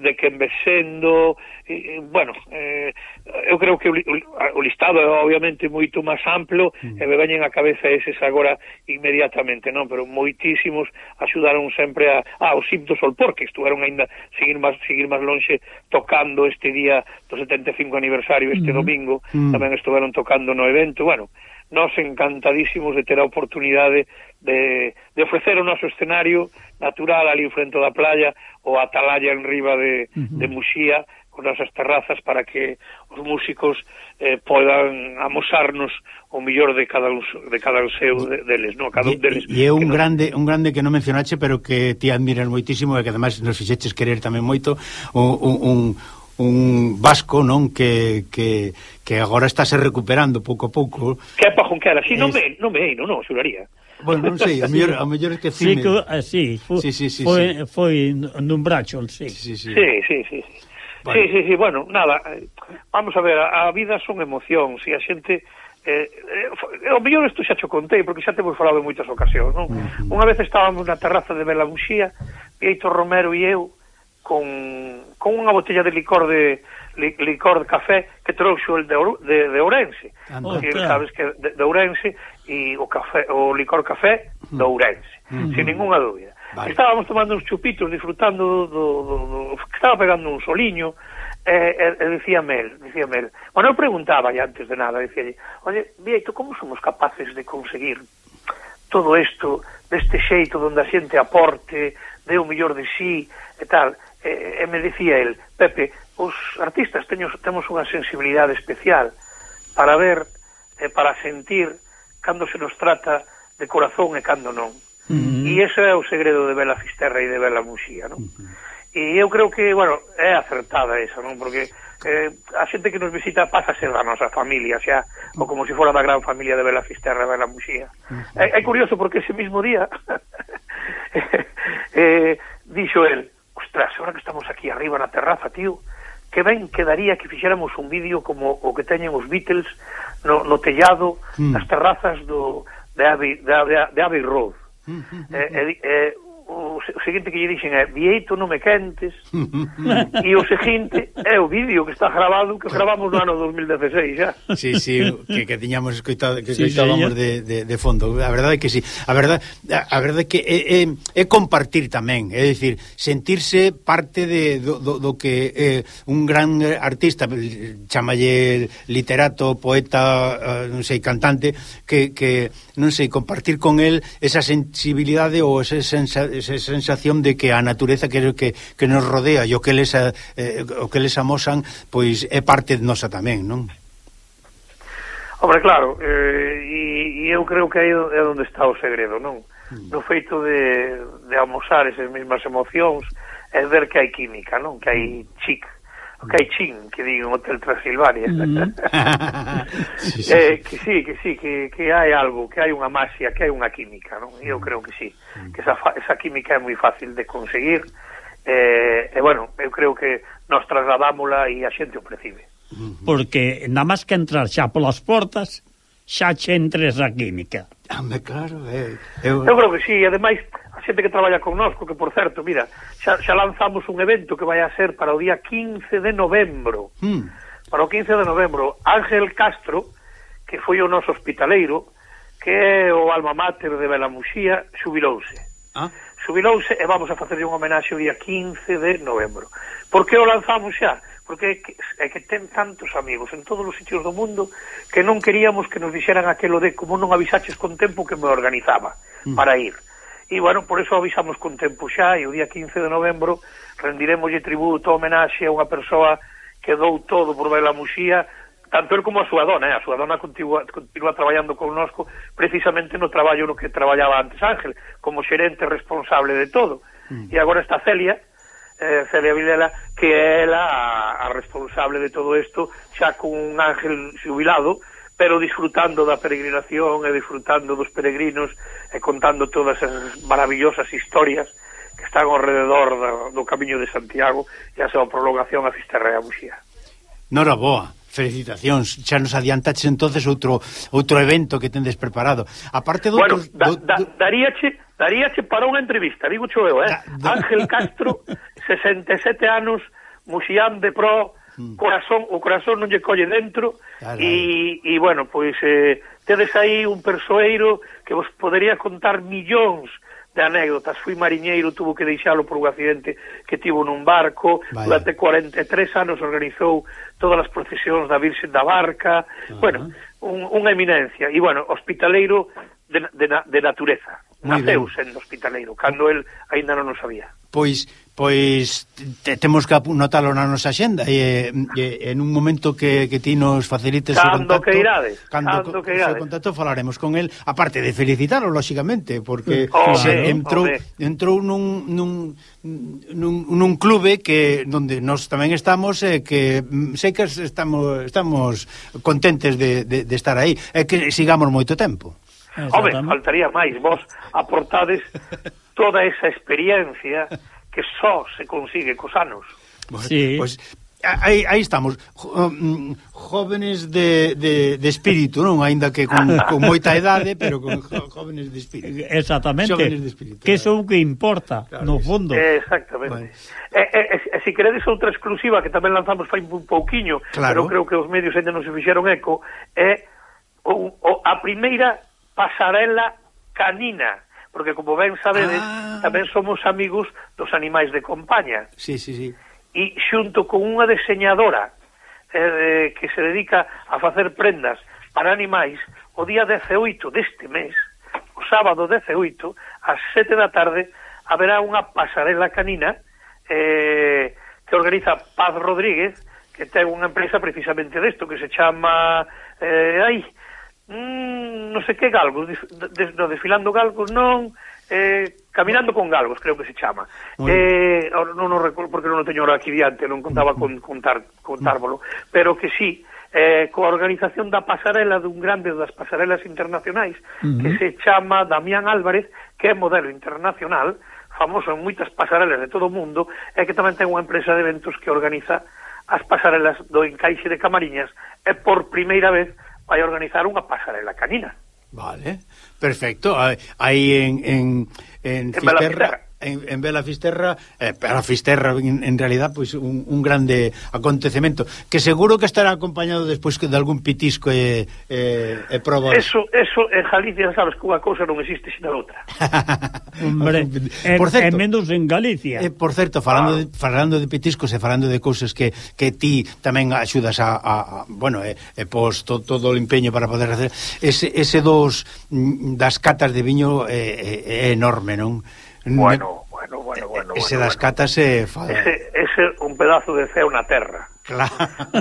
de quen vexendo eh, eh, bueno eh, eu creo que o, o listado é obviamente moito máis amplo mm. e me veñen a cabeza eses agora inmediatamente non pero moitísimos axudaron sempre a, a os Sip do Solpor que estuveron aínda seguir máis seguir máis lonxe tocando este día do 75 aniversario este mm. domingo mm. tamén estuveron tocando no evento bueno nós encantadísimos de ter a oportunidade de, de ofrecer o noso escenario natural ali frente da playa ou a atalaya en riba de, uh -huh. de Muxía con nosas terrazas para que os músicos eh, podan amosarnos o mellor de cada un, de cada un seu de, deles, no, cada un deles. E, é un no... grande un grande que non mencionache, pero que ti admiras moitísimo e que ademais nos fixeches querer tamén moito un, un, un vasco, non, que, que, que agora estáse recuperando pouco a pouco. Que é pa Junquera, si, sí, non me, non me non, non, xuraría. Bueno, non sei, a mellor, a mellor que cime. Sí, que, ah, eh, sí, fu, sí, sí, sí, foi, sí. foi nun bracho, sí. Sí, sí, sí. sí, sí, sí. Bueno. Sí, sí, sí, bueno, nada, vamos a ver, a, a vida son emocións e a xente eh, eh, o mellor isto xa cho contei porque xa temos falado en moitas ocasións non? Uh -huh. unha vez estábamos na terraza de Belabuxía Vieito Romero e eu con, con unha botella de licor de li, licor de café que trouxo el de, de, de Ourense Que sabes que de, de Ourense e o café o licor café de Ourense mm. sin ninguna dúbida vale. estábamos tomando uns chupitos disfrutando do, do, do, do estaba pegando un soliño e, e, e dicía Mel, dicía Mel. Bueno, eu preguntaba antes de nada, dicía, oye, Vieito, como somos capaces de conseguir todo isto deste xeito onde a xente aporte, dé o mellor de sí e tal e, e me dicía el, Pepe, os artistas teños, temos unha sensibilidade especial para ver, e para sentir cando se nos trata de corazón e cando non. Uh -huh. E ese é o segredo de Bela Fisterra e de Bela Muxía, non? Uh -huh. E eu creo que, bueno, é acertada esa, non? Porque eh, a xente que nos visita pasa a ser da nosa familia, xa, ou como se si fora da gran familia de Bela Fisterra e Bela Muxía. Uh -huh. é, é curioso porque ese mismo día eh, eh, dixo el, ostras, ahora que estamos aquí arriba na terraza, tío, que ben quedaría que fixéramos un vídeo como o que teñen os Beatles no, no tellado, mm. nas terrazas do, de, Abbey, de, de, de Abbey Road. Mm, mm, eh, hmm. eh, eh, o, o seguinte que lle dixen é Vieito non me quentes e o seguinte é o vídeo que está grabado que gravamos no ano 2016 xa. Sí, sí, que, que tiñamos escoitado que sí, escoitábamos sí, de, de, de fondo. A verdade é que sí. A verdade a verdade é que é, é, é compartir tamén, é dicir, sentirse parte de do, do, do que eh, un gran artista chamalle literato, poeta, eh, non sei, cantante que, que non sei, compartir con el esa sensibilidade ou esa sensa, esa sensación de que a natureza que que, que nos rodea e o que les a, eh, o que les amosan pois é parte nosa tamén, non? Hombre, claro, eh, e, e eu creo que aí é onde está o segredo, non? Mm. No feito de, de amosar esas mesmas emocións é ver que hai química, non? Que hai mm. chic, Caichín, que digo, Hotel Transilvania. sí, sí. Eh, que sí, que sí, que, que hai algo, que hai unha masia, que hai unha química, non? Eu creo que sí, que esa, esa química é moi fácil de conseguir, eh, e bueno, eu creo que nos trasladámola e a xente o percibe. Porque nada máis que entrar xa polas portas, xa che entres a química. Ah, claro, eh, eu... eu creo que sí, ademais xente que traballa connosco, que por certo, mira, xa, xa lanzamos un evento que vai a ser para o día 15 de novembro. Mm. Para o 15 de novembro, Ángel Castro, que foi o noso hospitaleiro, que é o alma mater de Belamuxía, xubilouse. Ah. Xubilouse e vamos a facerlle un homenaxe o día 15 de novembro. Por que o lanzamos xa? Porque é que, é que ten tantos amigos en todos os sitios do mundo que non queríamos que nos dixeran aquelo de como non avisaches con tempo que me organizaba mm. para ir. E, bueno, por eso avisamos con tempo xa e o día 15 de novembro rendiremoslle tributo, homenaxe a unha persoa que dou todo por Bela Muxía, tanto el como a súa dona, eh? a súa dona continua, continua traballando connosco precisamente no traballo no que traballaba antes Ángel, como xerente responsable de todo. Mm. E agora está Celia, eh, Celia Vilela, que é ela a, a responsable de todo isto, xa con un ángel jubilado, pero disfrutando da peregrinación e disfrutando dos peregrinos e contando todas as maravillosas historias que están ao rededor do, do Camiño de Santiago e a súa prolongación a Fisterra e a Buxía. Nora Boa, felicitacións, xa nos adiantaches entonces outro outro evento que tendes preparado. A parte do, bueno, da, do, da, daríache, daríache para unha entrevista, digo xo eu, eh? Da, da... Ángel Castro, 67 anos, muxián de pro, Mm. corazón, o corazón non lle colle dentro e, e bueno, pois eh, tedes aí un persoeiro que vos podería contar millóns de anécdotas. Fui mariñeiro, tuvo que deixalo por un accidente que tivo nun barco. Vaya. Durante 43 anos organizou todas as procesións da Virxen da Barca. Bueno, un, unha eminencia. E, bueno, hospitaleiro de, de, de natureza. Muy naceu sendo hospitaleiro, cando el aínda non o sabía. Pois pois te, temos que notalo na nosa xenda e, e en un momento que, que ti nos facilites cando o contacto, que irades, cando, cando que irades. o contacto falaremos con el, aparte de felicitarlo lóxicamente, porque oh, se, entrou oh, entrou nun, nun, nun, nun clube que onde nós tamén estamos e eh, que mm, sei que estamos estamos contentes de, de, de estar aí, e que sigamos moito tempo. Home, faltaría máis, vos aportades toda esa experiencia que só se consigue cos anos. Sí. Pois, pues, aí, aí estamos mm, jóvenes de, de, de espírito, non? Aínda que con, con moita idade, pero con jóvenes de espírito. Exactamente. Jóvenes de espírito. Que son o que importa, claro, no fondo. Exactamente. Vale. E, eh, eh, eh, se queredes outra exclusiva que tamén lanzamos fai un pouquiño, claro. pero creo que os medios ainda non se fixeron eco, é eh, o, o, a primeira pasarela canina, porque como ben sabedes, ah. tamén somos amigos dos animais de compañía. Sí, sí, sí. E xunto con unha deseñadora eh, que se dedica a facer prendas para animais, o día 18 deste mes, o sábado 18, ás 7 da tarde, haberá unha pasarela canina eh, que organiza Paz Rodríguez, que ten unha empresa precisamente desto, que se chama... Eh, ai, mm, non sei que galgos, des, no desfilando galgos non, eh, caminando con galgos, creo que se chama. Eh, ahora non o recordo porque non o teño aquí diante, non contaba mm. con contar contárvolo, pero que sí, eh, coa organización da pasarela dun grande das pasarelas internacionais uh -huh. que se chama Damián Álvarez que é modelo internacional famoso en moitas pasarelas de todo o mundo e que tamén ten unha empresa de eventos que organiza as pasarelas do encaixe de Camariñas e por primeira vez vai organizar unha pasarela canina. Vale, perfecto. Aí en, en, en, en Fisterra en, en Bela Fisterra, eh, para Fisterra en, en realidad pois pues, un, un grande acontecemento que seguro que estará acompañado despois que de algún pitisco e eh, eh, proba. Eso, eso en Galicia sabes que unha cousa non existe sin a outra. Hombre, por certo, en, en menos en Galicia. Eh, por certo, falando ah. de, falando de pitiscos e falando de cousas que, que ti tamén axudas a, a, a bueno, e eh, eh, pos to, todo o empeño para poder hacer ese, ese dos mm, das catas de viño é eh, eh, enorme, non? Bueno, bueno, bueno, bueno. Ese bueno, das catas bueno. se. Ese, ese un pedazo de ceo na terra. Claro.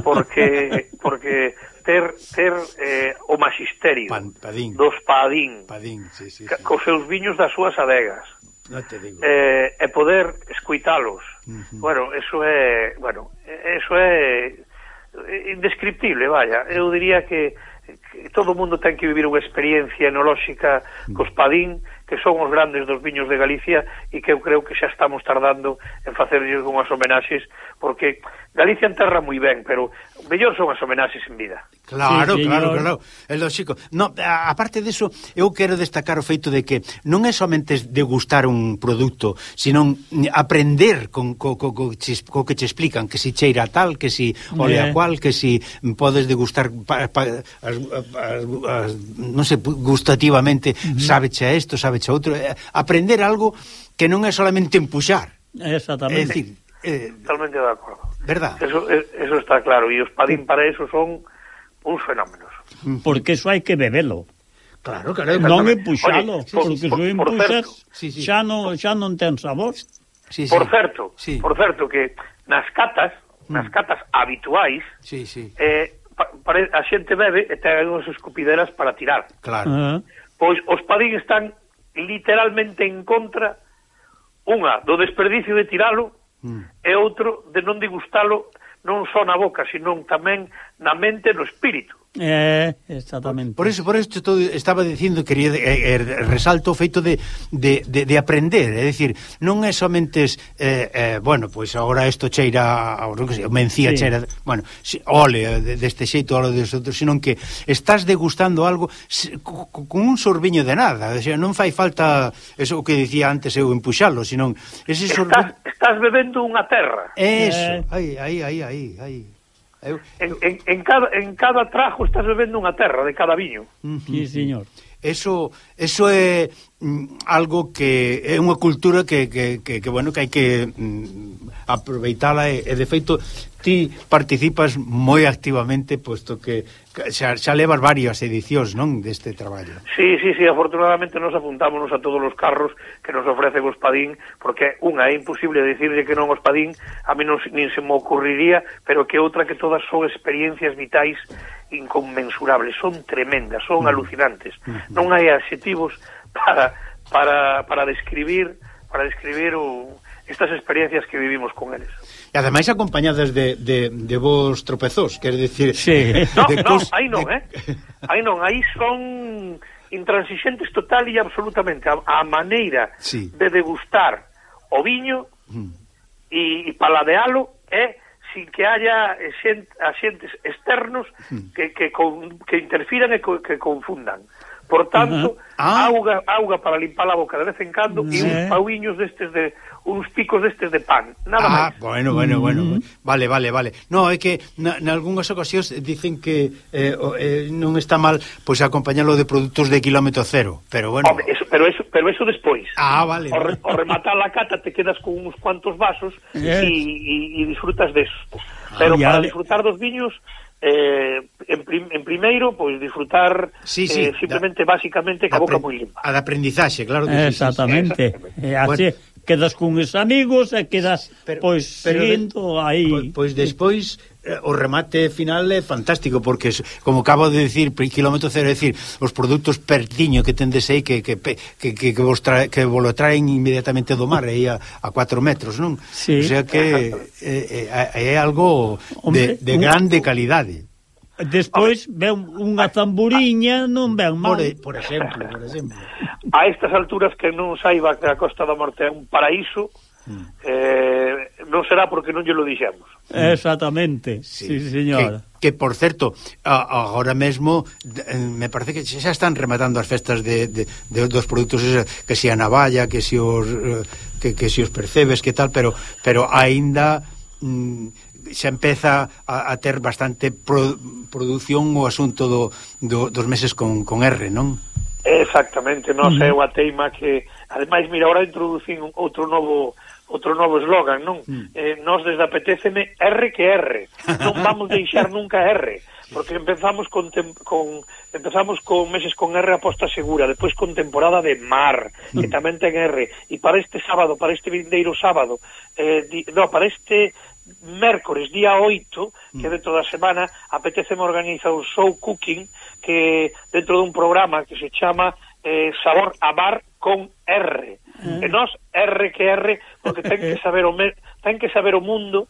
Porque porque ter ter eh, o magisterio Pan, padín. dos Padín. Padín, sí, sí, sí. Cos seus viños das súas adegas. No te digo. Eh, e poder escuitalos. Uh -huh. Bueno, eso é, bueno, eso é eh, indescriptible, vaya. Eu diría que todo o mundo ten que vivir unha experiencia enolóxica mm. cos padín, que son os grandes dos viños de Galicia e que eu creo que xa estamos tardando en facerlles unhas homenaxes, porque Galicia enterra moi ben, pero o mellor son as homenaxes en vida. Claro, sí, claro, claro, é lógico. No, aparte diso, eu quero destacar o feito de que non é somente degustar un produto, sino aprender con co, co, co, co que te explican, que si cheira tal, que si olea yeah. cual, que si podes degustar pa, pa, as, as non sei, gustativamente, uh -huh. sábeche a isto, sábeche a outro, eh, aprender algo que non é solamente empuxar. Exactamente. É dicir, eh, totalmente de acordo. ¿Verdad? Eso, eh, eso está claro, e os padín para eso son uns fenómenos. Porque eso hai que bebelo. Claro, claro. Non empuxalo, Oye, porque por, se empuxas sí, sí. xa non xa non ten sabor. Sí, sí. Por certo, sí. por certo que nas catas, nas catas habituais, sí, sí. eh pa, pare, a xente bebe e ten unhas escupideras para tirar. Claro. Uh -huh. Pois os padín están literalmente en contra unha do desperdicio de tiralo mm. e outro de non degustalo non só na boca, sino tamén na mente e no espírito. Eh, exactamente. Por, por eso, por eso todo estaba dicindo quería eh, eh, resalto o feito de, de, de, de aprender, é dicir, non é somente eh, eh, bueno, pois pues agora isto cheira, non que sei, mencía sí. cheira, bueno, si, ole eh, deste de, de xeito ole dos outros, senón que estás degustando algo si, con un sorbiño de nada, o sea, non fai falta eso que dicía antes eu empuxalo, senón ese sorbiño estás, estás bebendo unha terra. Eso, eh... aí aí aí aí aí. Eu, en, en, en, cada, en cada trajo estás bebendo unha terra de cada viño. Uh -huh. Sí, señor. Eso, eso é mm, algo que é unha cultura que, que, que, que bueno que hai que mm, aproveitala e, e de feito ti participas moi activamente, posto que xa, xa levas varias edicións, non, deste traballo. Sí, sí, sí, afortunadamente nos apuntámonos a todos os carros que nos ofrece o Espadín, porque unha é imposible dicirlle que non o Espadín, a mí non nin se me ocurriría, pero que outra que todas son experiencias vitais inconmensurables, son tremendas, son mm. alucinantes. Mm. Non hai adxetivos para para para describir, para describir o, estas experiencias que vivimos con eles. E ademais acompañadas de, de, de vos tropezós, quer dicir... Sí. No, de non, cos... aí non, eh? Aí non, aí son intransixentes total e absolutamente. A, a maneira sí. de degustar o viño mm. e, e paladealo é... Eh? sin que haya xent, axentes externos mm. que, que, con, que interfiran e co, que confundan. Por tanto, uh -huh. ah. auga, auga para limpar a boca de vez en cando e sí. uns pauiños destes de uns picos destes de pan, nada ah, máis. bueno, bueno, bueno. Mm. Vale, vale, vale. No, é que na, algunhas ocasións dicen que eh, eh, non está mal pois pues, acompañalo de produtos de kilómetro cero, pero bueno. Hombre, eso, pero eso pero eso despois. Ah, vale. O, re, o rematar a cata te quedas con uns cuantos vasos e yes. Y, disfrutas deso. Ah, pero ah, para disfrutar dos viños eh, en, prim, en primeiro, pois disfrutar sí, eh, sí, eh, simplemente, da, basicamente, a boca moi limpa. A da aprendizaxe, claro que Exactamente. sí. Exactamente. Eh, así, bueno, quedas con os amigos e quedas pero, pois pero seguindo de, aí. Pois, pois despois eh, o remate final é fantástico porque como acabo de dicir kilómetro cero, é dicir, os produtos pertiño que tendes aí que que que que, que vos trae, que vos lo traen inmediatamente do mar aí a, a 4 metros, non? Sí. O sea que é, é, eh, eh, é algo de, de grande calidade. Despois ven unha zamburiña, non ven mal. Por, por exemplo, por exemplo. A estas alturas que non saiba que a Costa da Morte é un paraíso, mm. eh, non será porque non lle lo dixemos. Exactamente, sí, sí señora. Que, que, por certo, agora mesmo eh, me parece que xa están rematando as festas de, de, de dos produtos que si a navalla, que si os eh, que, que si os percebes, que tal, pero pero aínda mm, xa empeza a, a ter bastante pro, produción o asunto do, do, dos meses con, con R, non? Exactamente, non sei, uh -huh. é unha teima que... Ademais, mira, ahora introducín outro novo outro novo eslogan, non? Mm. Eh, nos desde apetéceme R que R. Non vamos deixar nunca R, porque empezamos con, tem, con empezamos con meses con R aposta segura, despois con temporada de mar, mm. que tamén ten R, e para este sábado, para este vindeiro sábado, eh, di, no, para este mércores, día 8, que mm. dentro da semana apetece organizar o show cooking que dentro dun programa que se chama eh, Sabor a Bar con R. Mm. E nós R que R porque ten que saber o me, ten que saber o mundo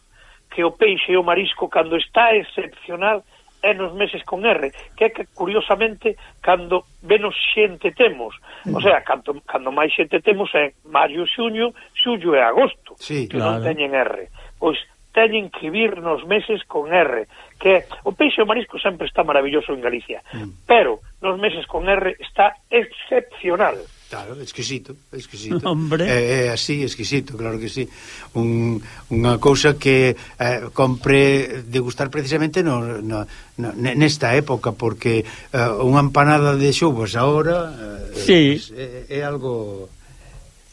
que o peixe e o marisco cando está excepcional é nos meses con R, que é que curiosamente cando menos xente temos. O mm. sea, cando, cando máis xente temos é maio, xuño, xullo e agosto, sí, que claro. non teñen R. Pois teñen que vir nos meses con R, que o peixe o marisco sempre está maravilloso en Galicia, mm. pero nos meses con R está excepcional. Claro, exquisito, exquisito. Hombre. É, eh, é así, exquisito, claro que sí. Un, unha cousa que eh, compre degustar precisamente no, no, no, nesta época, porque eh, unha empanada de xubas agora eh, sí. é, é algo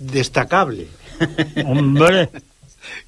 destacable. Hombre.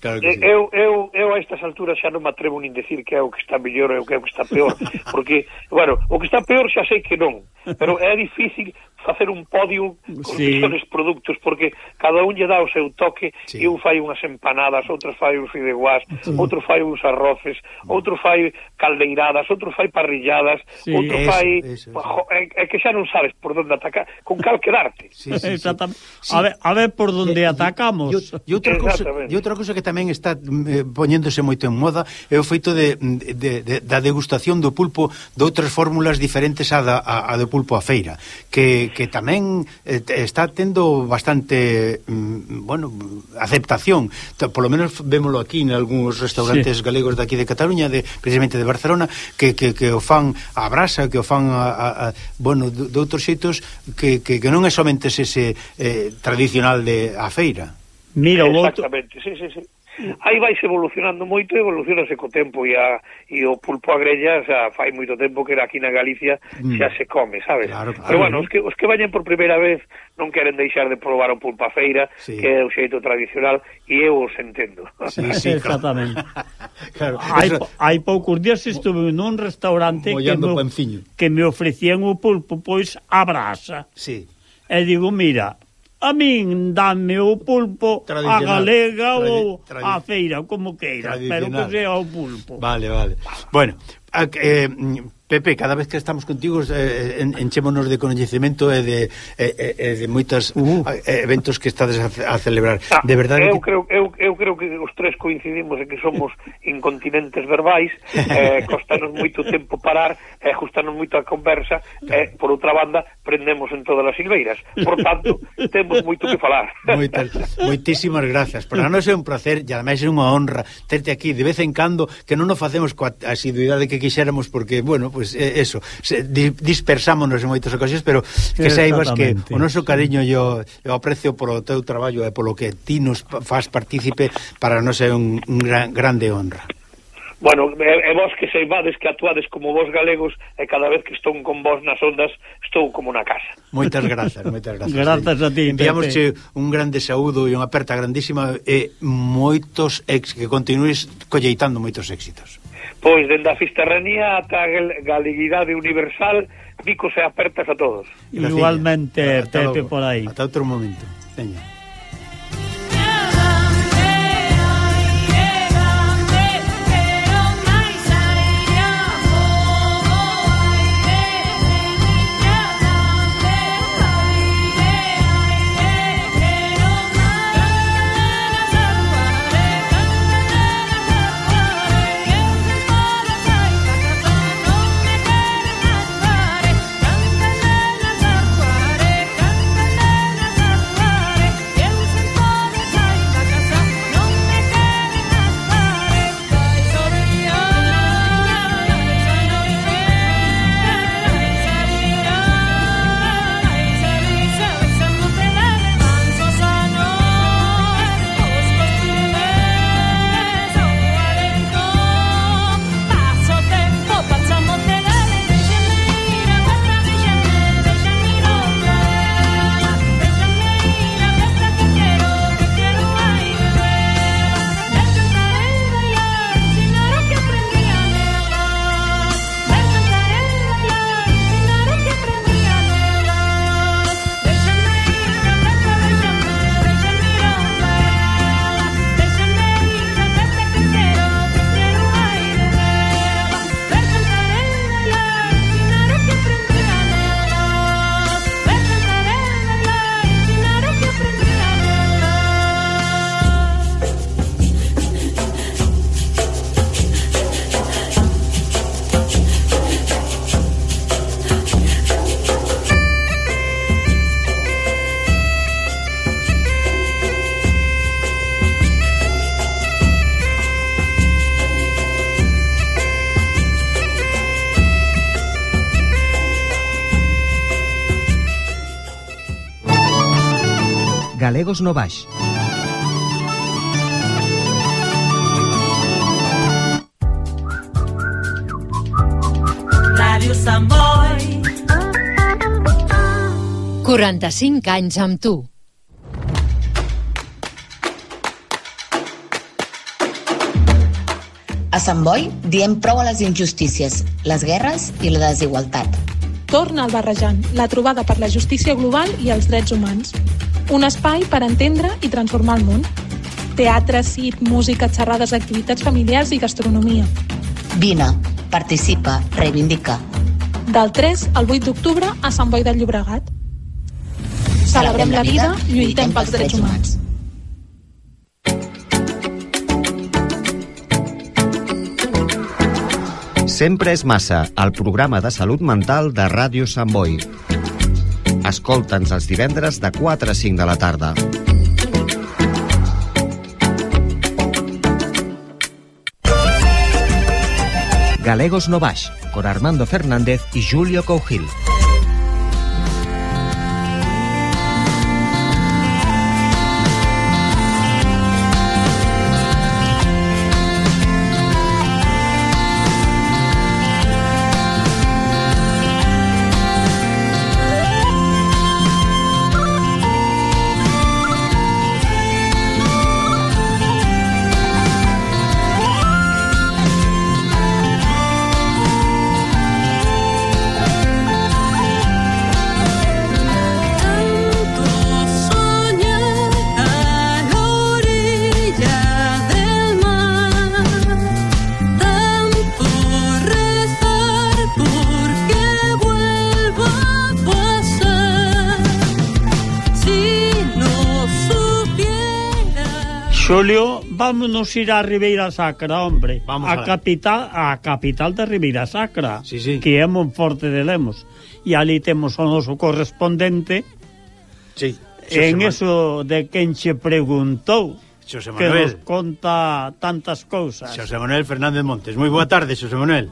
Claro que eh, sí. eu, eu, eu a estas alturas xa non me atrevo nin decir que é o que está mellor e o que é o que está peor, porque, bueno, o que está peor xa sei que non, pero é difícil facer un podio con sí. diferentes produtos, porque cada un lle dá o seu toque, sí. e un fai unhas empanadas, outro fai uns fideuás, sí. outro fai uns arroces, outro fai caldeiradas, outro fai parrilladas, sí, outro eso, fai... Eso, eso. Jo, é, é que xa non sabes por onde atacar, con cal quedarte. Sí, sí, sí. A, ver, a ver por onde eh, atacamos. E outra cousa cousa que tamén está eh, poñéndose moito en moda é o feito de, de, de, da degustación do pulpo de outras fórmulas diferentes á da, a, a do pulpo a feira, que, que tamén eh, está tendo bastante mm, bueno, aceptación. Polo menos vémolo aquí en algúns restaurantes sí. galegos daqui de Cataluña, de precisamente de Barcelona, que, que, que o fan a brasa, que o fan a, a, a bueno, de, de outros xeitos que, que, que non é somente ese eh, tradicional de a feira. Mira. Exactamente, sí, sí, sí. Aí vais evolucionando moito e evolucionase co tempo e, a, e o pulpo a grella xa fai moito tempo que aquí na Galicia mm. xa se come, sabes? Claro, claro. Pero bueno, os que, os que vayan por primeira vez non queren deixar de probar o pulpo a feira sí. que é o xeito tradicional e eu os entendo. Sí, sí, exactamente. claro, hai, eso... hai poucos días estuve nun restaurante que me, que me ofrecían o pulpo pois a brasa. Sí. E digo, mira, a min dame o pulpo a galega ou a feira, como queira, pero que sea o pulpo. Vale, vale. Bueno, eh, Pepe, cada vez que estamos contigo eh, en, enchémonos de coñecemento e de, eh, eh, de moitas uh. eventos que estades a, a celebrar. Ah, de verdade eu, que... creo, eu, eu creo que os tres coincidimos en que somos incontinentes verbais, eh, costanos moito tempo parar, eh, ajustanos moito a conversa, eh, claro. eh, por outra banda, prendemos en todas as silveiras. Por tanto, temos moito que falar. Moitas, moitísimas grazas. Para nós é un placer e ademais é unha honra terte aquí de vez en cando, que non o facemos coa asiduidade que quixéramos, porque, bueno, pois pues, eh, eso, se, di, dispersámonos en moitas ocasións, pero que saibas que o noso cariño e o, e o aprecio polo teu traballo e polo que ti nos faz partícipe para nos é un, un gran, grande honra bueno, e, e vos que saibades que actuades como vos galegos e cada vez que estou con vos nas ondas estou como na casa. Moitas grazas, moitas grazas. grazas a ti. Enviámosche un grande saúdo e unha aperta grandísima e moitos ex que continues colleitando moitos éxitos. Pois dende a fisterranía ata a galeguidade universal, bicos e apertas a todos. Igualmente, Pepe por aí. Ata outro momento. Veña. Galegos no Baix. Ràdio Sant Boi. 45 anys amb tu. A Sant Boi diem prou a les injustícies, les guerres i la desigualtat. Torna al Barrejant, la trobada per la justícia global i els drets humans. Un espai per entendre i transformar el món. Teatre, cit, música, xerrades, activitats familiars i gastronomia. Vine, participa, reivindica. Del 3 al 8 d'octubre a Sant Boi del Llobregat. Celebrem la vida, lluitem pels drets humans. Sempre és massa, el programa de salut mental de Ràdio Sant Boi. Escolta'ns els divendres de 4 a 5 de la tarda. Galegos no Baix, con Armando Fernández y Julio Cougil. Xulio, vámonos ir a Ribeira Sacra, hombre. Vamos a, a capital a capital da Ribeira Sacra, sí, sí. que é Monforte de Lemos. E ali temos o noso correspondente. Sí. En eso de quen che preguntou Xosé Manuel. que nos conta tantas cousas. Xosé Manuel Fernández Montes. Moi boa tarde, Xosé Manuel.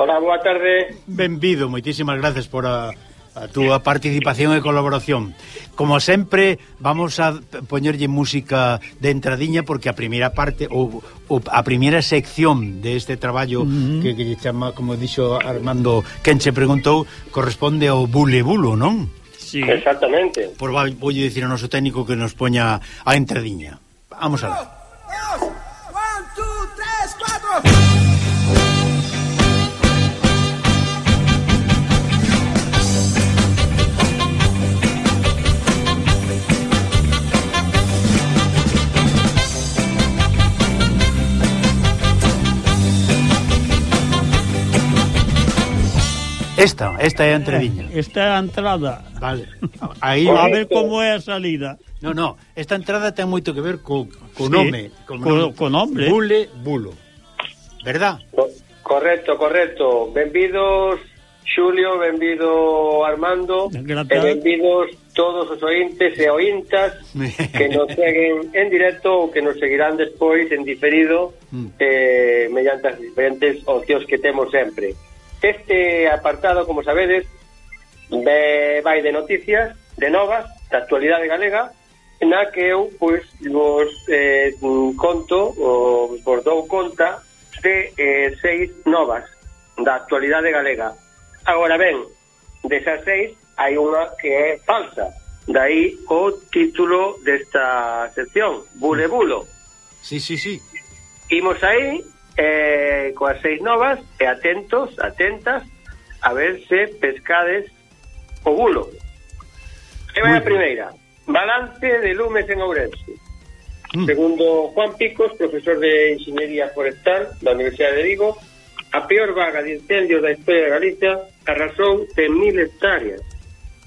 Hola, boa tarde. Benvido, moitísimas gracias por a, a túa participación e colaboración. Como sempre, vamos a poñerlle música de entradiña porque a primeira parte ou, ou a primeira sección de traballo uh -huh. que, que chama, como dixo Armando, quen se preguntou, corresponde ao bulebulo, non? Sí. Exactamente. Por vai, voulle dicir ao noso técnico que nos poña a entradiña. Vamos a ver. Uno, dos, one, two, tres, cuatro. Esta, esta é a entradiña. Eh, esta é a entrada. Vale. Aí a ver como é a salida. No, no, esta entrada ten moito que ver co, co sí, nome, co, co, co nome. Bule Bulo. ¿Verdad? Correcto, correcto. Benvidos Xulio, benvido Armando, Gracias. e benvidos todos os ointes e ointas que nos seguen en directo ou que nos seguirán despois en diferido mm. eh, mediante as diferentes opcións que temos sempre. Este apartado, como sabedes, vai de noticias, de novas, da actualidade galega, na que eu pois vos eh, conto, ou vos dou conta de eh, seis novas da actualidade galega. Agora ben, desas seis hai unha que é falsa. Daí o título desta sección, Bulebulo. Sí, sí, sí. Imos aí eh, coas seis novas e atentos, atentas a ver se pescades o bulo. E vai a primeira. Balance de lumes en Ourense. Mm. Segundo Juan Picos, profesor de Ingeniería Forestal da Universidade de Vigo, a peor vaga de incendios da historia de Galicia arrasou 100.000 hectáreas,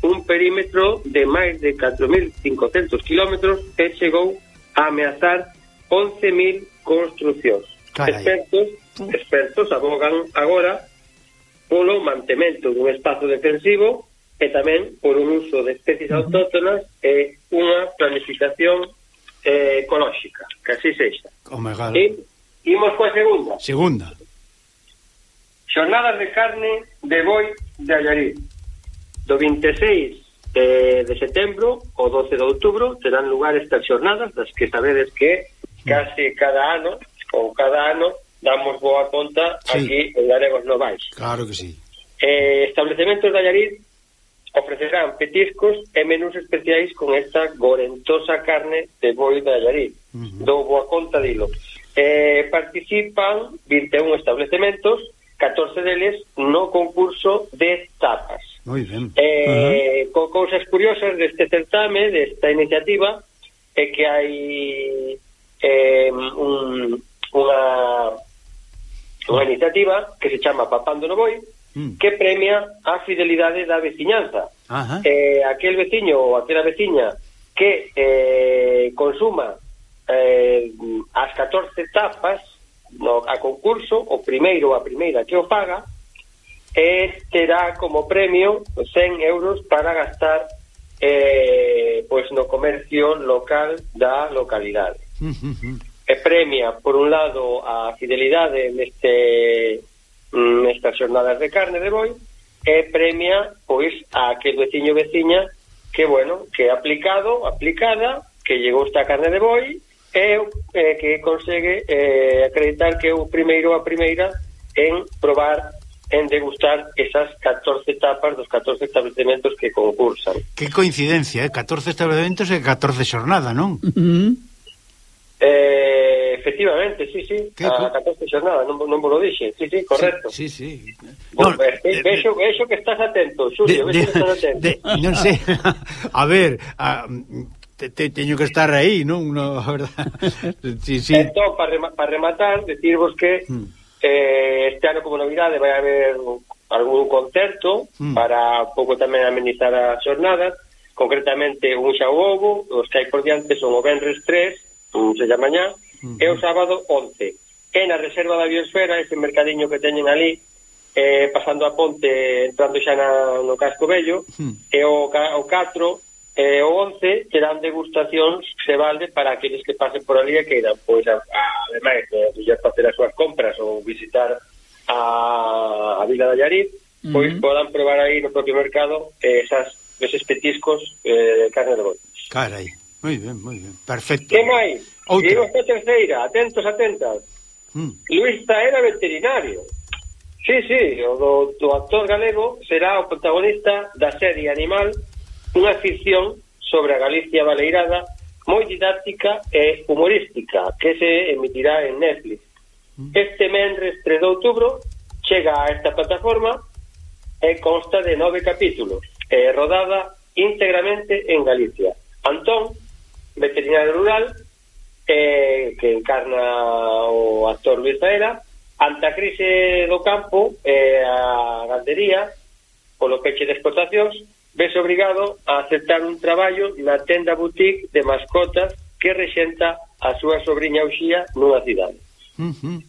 un perímetro de máis de 4.500 kilómetros que chegou a ameazar 11.000 construcións. Carai. Expertos, expertos abogan agora polo mantemento dun espazo defensivo e tamén por un uso de especies autóctonas e unha planificación eh, ecolóxica, que así sexa. Oh e imos coa segunda. Segunda. Xornadas de carne de boi de Allariz. Do 26 de, eh, de setembro ao 12 de outubro terán lugar estas xornadas das que sabedes que case cada ano ou cada ano damos boa conta sí. aquí en Galegos Novais. Claro que sí. Eh, establecementos de Allariz ofrecerán petiscos e menús especiais con esta gorentosa carne de boi de Allariz. Uh -huh. Dou boa conta dilo. Eh, participan 21 establecementos, 14 deles no concurso de tapas. Moi ben. Eh, uh -huh. co cousas curiosas deste certame, desta iniciativa, é que hai eh, un, unha unha iniciativa que se chama Papando no Boi, mm. que premia a fidelidade da veciñanza. Ajá. Eh, aquel veciño ou aquela veciña que eh, consuma eh, as 14 tapas no, a concurso, o primeiro ou a primeira que o paga, eh, terá como premio 100 euros para gastar eh, pois no comercio local da localidade. e premia, por un lado, a fidelidade neste, nestas jornadas de carne de boi, e premia, pois, a aquel veciño veciña que, bueno, que é aplicado, aplicada, que lle gusta a carne de boi, e eh, que consegue eh, acreditar que é o primeiro a primeira en probar en degustar esas 14 tapas dos 14 establecementos que concursan. Que coincidencia, eh? 14 establecementos e 14 xornada, non? Uh -huh. Eh, efectivamente, sí, sí, que, ah, a 14 xornada, non, non vos lo dixe, sí, sí, correcto. Sí, sí. sí. No, no, eh, eh, eh, eh vexo, vexo que estás atento, Xulio, vexo que estás atento. De, non sei, a ver, a, te, te, teño que estar aí, non? No, a verdad. Sí, sí. Entón, para rematar, decirvos que mm. eh, este ano como novidade vai haber algún concerto mm. para un pouco tamén amenizar as xornadas, concretamente un xa houbo, os que hai por diante son o Benres 3, sella mañá, uh -huh. e o sábado 11. E na reserva da biosfera, ese mercadiño que teñen ali, eh, pasando a ponte, entrando xa na, no casco bello, uh -huh. e o, o 4 e eh, o 11 terán degustacións se valde para aqueles que pasen por ali e que irán, pois, a, a, ademais, eh, de facer as súas compras ou visitar a, a Vila da Yariz, pois uh -huh. podan probar aí no propio mercado eh, esas, eses petiscos eh, de carne de botes. Carai, Moi ben, moi ben, perfecto. Que máis? Digo esta terceira, atentos, atentas. Mm. Luis Taera veterinario. Sí, sí, o do, do actor galego será o protagonista da serie Animal, unha ficción sobre a Galicia Baleirada moi didáctica e humorística que se emitirá en Netflix. Mm. Este mendres 3 de outubro chega a esta plataforma e consta de nove capítulos e rodada íntegramente en Galicia. Antón, veterinario rural eh, que encarna o actor Luis Zaera ante a crise do campo eh, a gandería polo peche de explotacións ves obrigado a aceptar un traballo na tenda boutique de mascotas que rexenta a súa sobrinha Uxía nunha cidade. Uh -huh.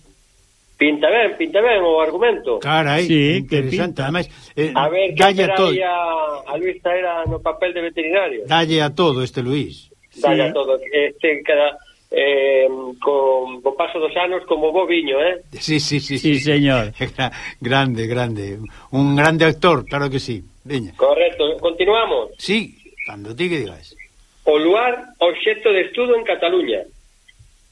Pinta ben, pinta ben o argumento. Carai, sí, interesante. Ademais, eh, a ver, que dalle a todo. A, a Luis Taera no papel de veterinario. Dalle a todo este Luis daga sí. todo este cada eh, con co paso dos anos como bo viño, eh? Sí, sí, sí, sí, sí señor. grande, grande. Un grande actor, claro que sí. Veña. Correcto, continuamos. Sí, cando ti que digas. O luar obxecto de estudo en Cataluña.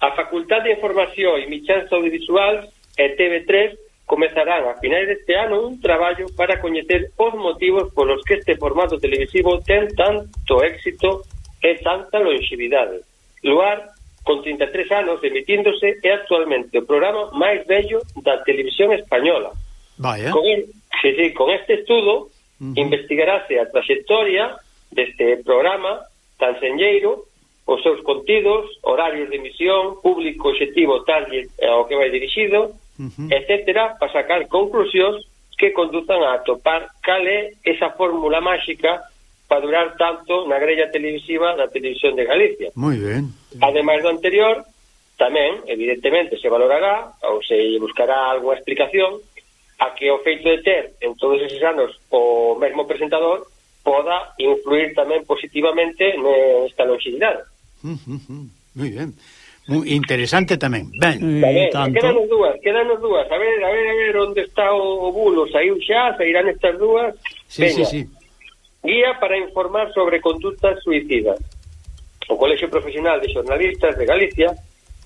A Facultad de Información e Michanza Audiovisual e TV3 comezarán a finais deste ano un traballo para coñecer os motivos polos que este formato televisivo ten tanto éxito é tanta longevidade. Luar, con 33 anos, emitíndose, é actualmente o programa máis bello da televisión española. Vaya. Con, el, sí, sí, con este estudo, uh -huh. investigarase a trayectoria deste programa tan senlleiro, os seus contidos, horarios de emisión, público objetivo target eh, ao que vai dirixido, uh -huh. etcétera, para sacar conclusións que conduzan a atopar cal é esa fórmula máxica para durar tanto na grella televisiva da Televisión de Galicia. Moi ben. Ademais do anterior, tamén, evidentemente, se valorará ou se buscará algunha explicación a que o feito de ter en todos eses anos o mesmo presentador poda influir tamén positivamente nesta longevidade. Uh, uh, uh. Moi ben. Muy interesante tamén. Ben, ben eh, tanto... quedanos dúas, quedanos dúas. A ver, a ver, a ver onde está o, o bulo, saiu xa, sairán estas dúas. Sí, Veña. sí, sí. Guía para informar sobre conductas suicidas. O Colexio Profesional de Xornalistas de Galicia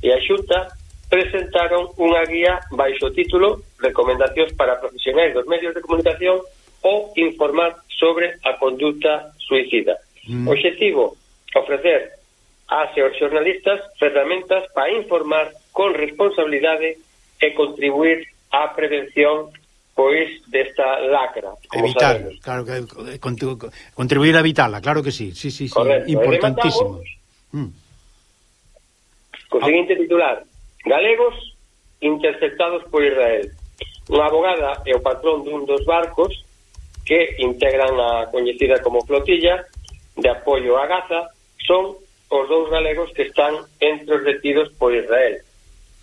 e a Xunta presentaron unha guía baixo o título Recomendacións para profesionais dos medios de comunicación ou informar sobre a conducta suicida. Mm. Objetivo, ofrecer ás e aos xornalistas ferramentas para informar con responsabilidade e contribuir á prevención pois desta lacra. Evitar, claro que contribuir a evitarla, claro que sí, sí, sí, sí Correcto. importantísimo. Mm. Co seguinte titular, galegos interceptados por Israel. Unha abogada e o patrón dun dos barcos que integran a coñecida como flotilla de apoio a Gaza son os dous galegos que están entre os detidos por Israel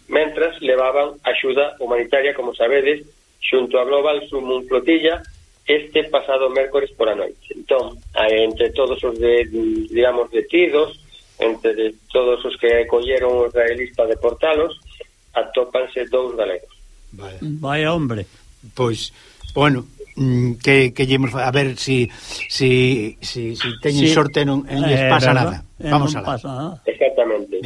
mentras levaban axuda humanitaria, como sabedes, xunto a Global Sumun Flotilla este pasado mércores por a noite. Entón, entre todos os de, digamos detidos, entre todos os que colleron os israelís para deportalos, atópanse dous galegos. Vale. Vaya hombre. Pois, bueno, mm, que que llemos a ver si si si, si teñen sí. sorte non eh, en eh, pasa nada. Eh, Vamos a la. Exactamente.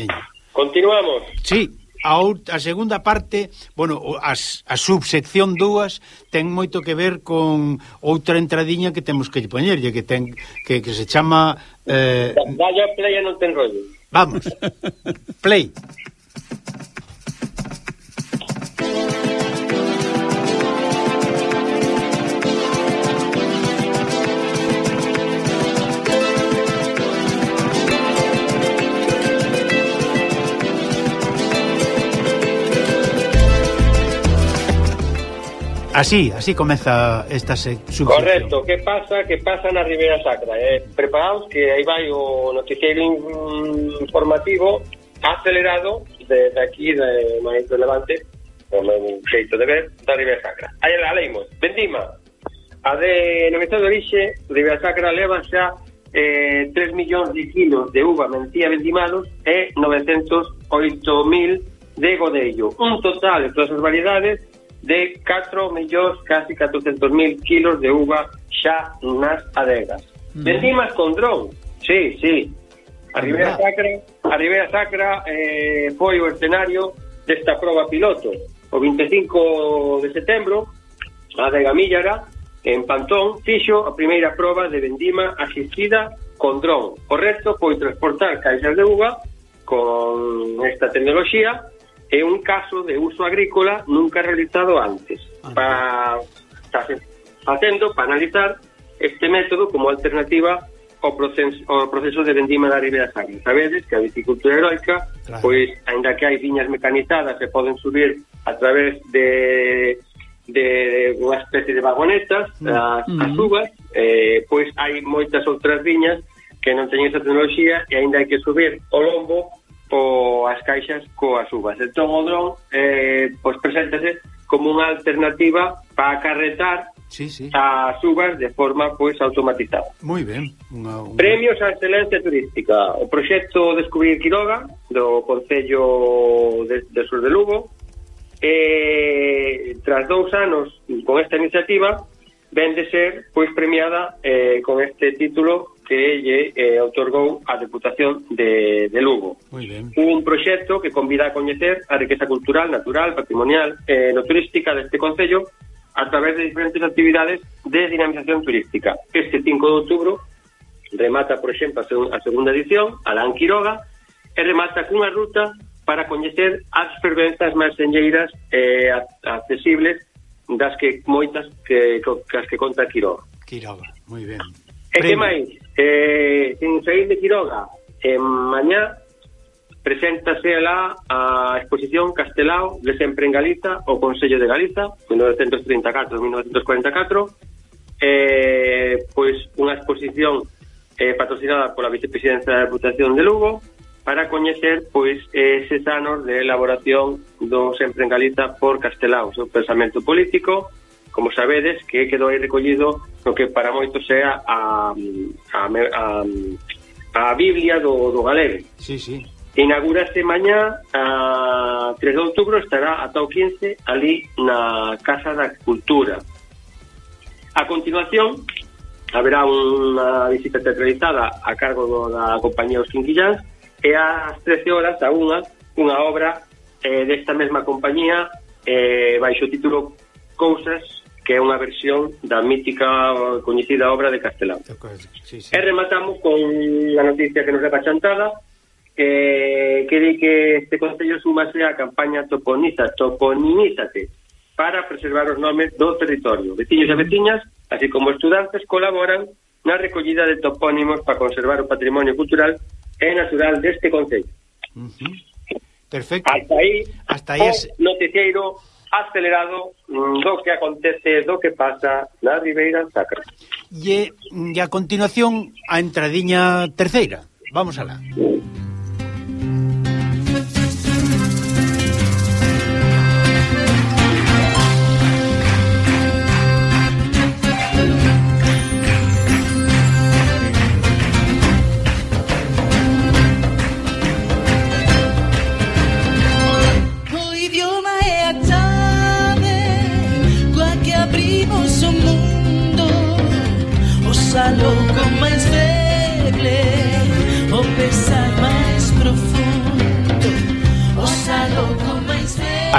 Continuamos. Sí a, out, a segunda parte, bueno, as, a subsección 2 ten moito que ver con outra entradiña que temos que lle poñerlle que ten que, que se chama eh... Dalla play e non ten rollo. Vamos. play. Así, así comeza esta subsección. Correcto, que pasa? Que pasa na Ribeira Sacra? Eh? Preparaos que aí vai o noticiero informativo acelerado de, de aquí, de Maestro Levante, como un xeito de ver, da Ribeira Sacra. Aí la leimos. Vendima, a denominación de orixe de Ribeira Sacra leva xa eh, 3 millóns de kilos de uva mentía vendimados e 908.000 de godello. Un total de todas as variedades de 4 millóns casi 400.000 kilos de uva xa nas adegas. Mm. Vendimas con dron, sí, sí. A Ribeira ah. Sacra, a Ribeira Sacra eh, foi o escenario desta proba piloto. O 25 de setembro, a adega Millara, en Pantón, fixo a primeira proba de vendima asistida con dron. O resto foi transportar caixas de uva con esta tecnoloxía é un caso de uso agrícola nunca realizado antes. Ah. Para, está facendo para analizar este método como alternativa ao proceso, ao proceso de vendima da Ribeira Sacra. Sabedes que a viticultura heroica, claro. pois, ainda que hai viñas mecanizadas que poden subir a través de de unha especie de vagonetas mm. as, as mm. uvas, eh, pois hai moitas outras viñas que non teñen esa tecnoloxía e aínda hai que subir o lombo o as caixas coas uvas. Entón o dron eh, pois preséntase como unha alternativa para acarretar sí, sí. as uvas de forma pois automatizada. Moi ben. Unha, unha... Premios á excelencia turística. O proxecto Descubrir Quiroga do Concello de, de Sur de Lugo eh, tras dous anos con esta iniciativa ven de ser pois premiada eh, con este título que lle eh, otorgou a Deputación de, de Lugo. Un proxecto que convida a coñecer a riqueza cultural, natural, patrimonial e eh, no turística deste Concello a través de diferentes actividades de dinamización turística. Este 5 de outubro remata, por exemplo, a, seg a segunda edición, Alán Quiroga, e remata cunha ruta para coñecer as ferventas máis senlleiras eh, accesibles das que moitas que, que, as que conta Quiroga. Quiroga, moi ben. E que máis? Eh, en Saíz de Quiroga, en mañá, preséntase alá a exposición Castelao de Sempre en Galiza, o Consello de Galiza, 1934-1944, eh, pois unha exposición eh, patrocinada pola Vicepresidencia da Deputación de Lugo, para coñecer pois eses anos de elaboración do Sempre en Galiza por Castelao, o seu pensamento político, como sabedes, que quedou aí recollido no que para moitos sea a, a, a, a, a Biblia do, do galego. Sí, sí. Inaugurase mañá a 3 de outubro, estará ata o 15 ali na Casa da Cultura. A continuación, haberá unha visita teatralizada a cargo do, da compañía Os Quinquillans e ás 13 horas a unha unha obra eh, desta mesma compañía eh, baixo título Cousas que é unha versión da mítica coñecida obra de Castelao. Sí, sí. E rematamos con a noticia que nos leva chantada, que, que di que este Concello sumase a campaña Toponiza, Toponízate, para preservar os nomes do territorio. Veciños e veciñas, así como estudantes, colaboran na recollida de topónimos para conservar o patrimonio cultural e natural deste Concello. Mm -huh. Perfecto. Hasta aí, Hasta aí es... noticiero acelerado mm, do que acontece, do que pasa na Ribeira Sacra. E, e a continuación a entradiña terceira. Vamos alá. Sí.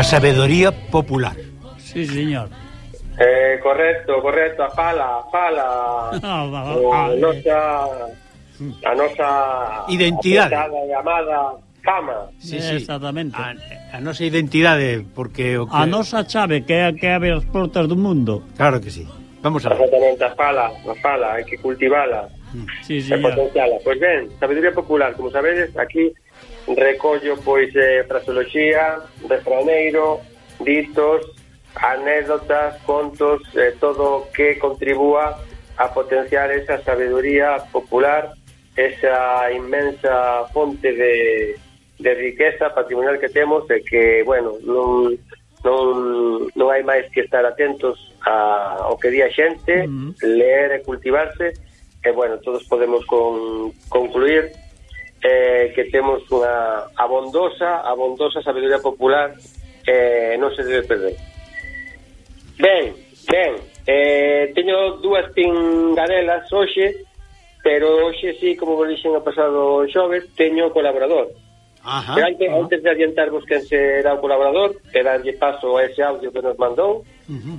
A sabedoría popular. Sí, señor. Eh, correcto, correcto, a fala, a fala. Ah, va, va, o va. a nosa a nosa Identidade. apretada e amada fama. Sí, sí. Exactamente. A, a nosa identidade, porque o que... A nosa chave que é a que abre as portas do mundo. Claro que sí. Vamos alá. Exactamente, a fala, a fala, hai que cultivala Sí, e señor. potenciala. Pois ben, sabiduría popular, como sabedes, aquí recollo pois eh, fraseoloxía, refraneiro, ditos, anécdotas, contos, eh, todo que contribúa a potenciar esa sabiduría popular, esa inmensa fonte de, de riqueza patrimonial que temos e que, bueno, non, non, non hai máis que estar atentos a, ao que di a xente, mm -huh. ler e cultivarse, e, bueno, todos podemos con, concluir eh, que temos unha abondosa, abondosa sabiduría popular eh, non se debe perder. Ben, ben, eh, teño dúas pingadelas hoxe, pero hoxe sí, como vos dixen a pasado xoves, teño colaborador. Ajá, pero antes, ajá. antes de adiantarvos que será o colaborador, que darlle paso a ese audio que nos mandou,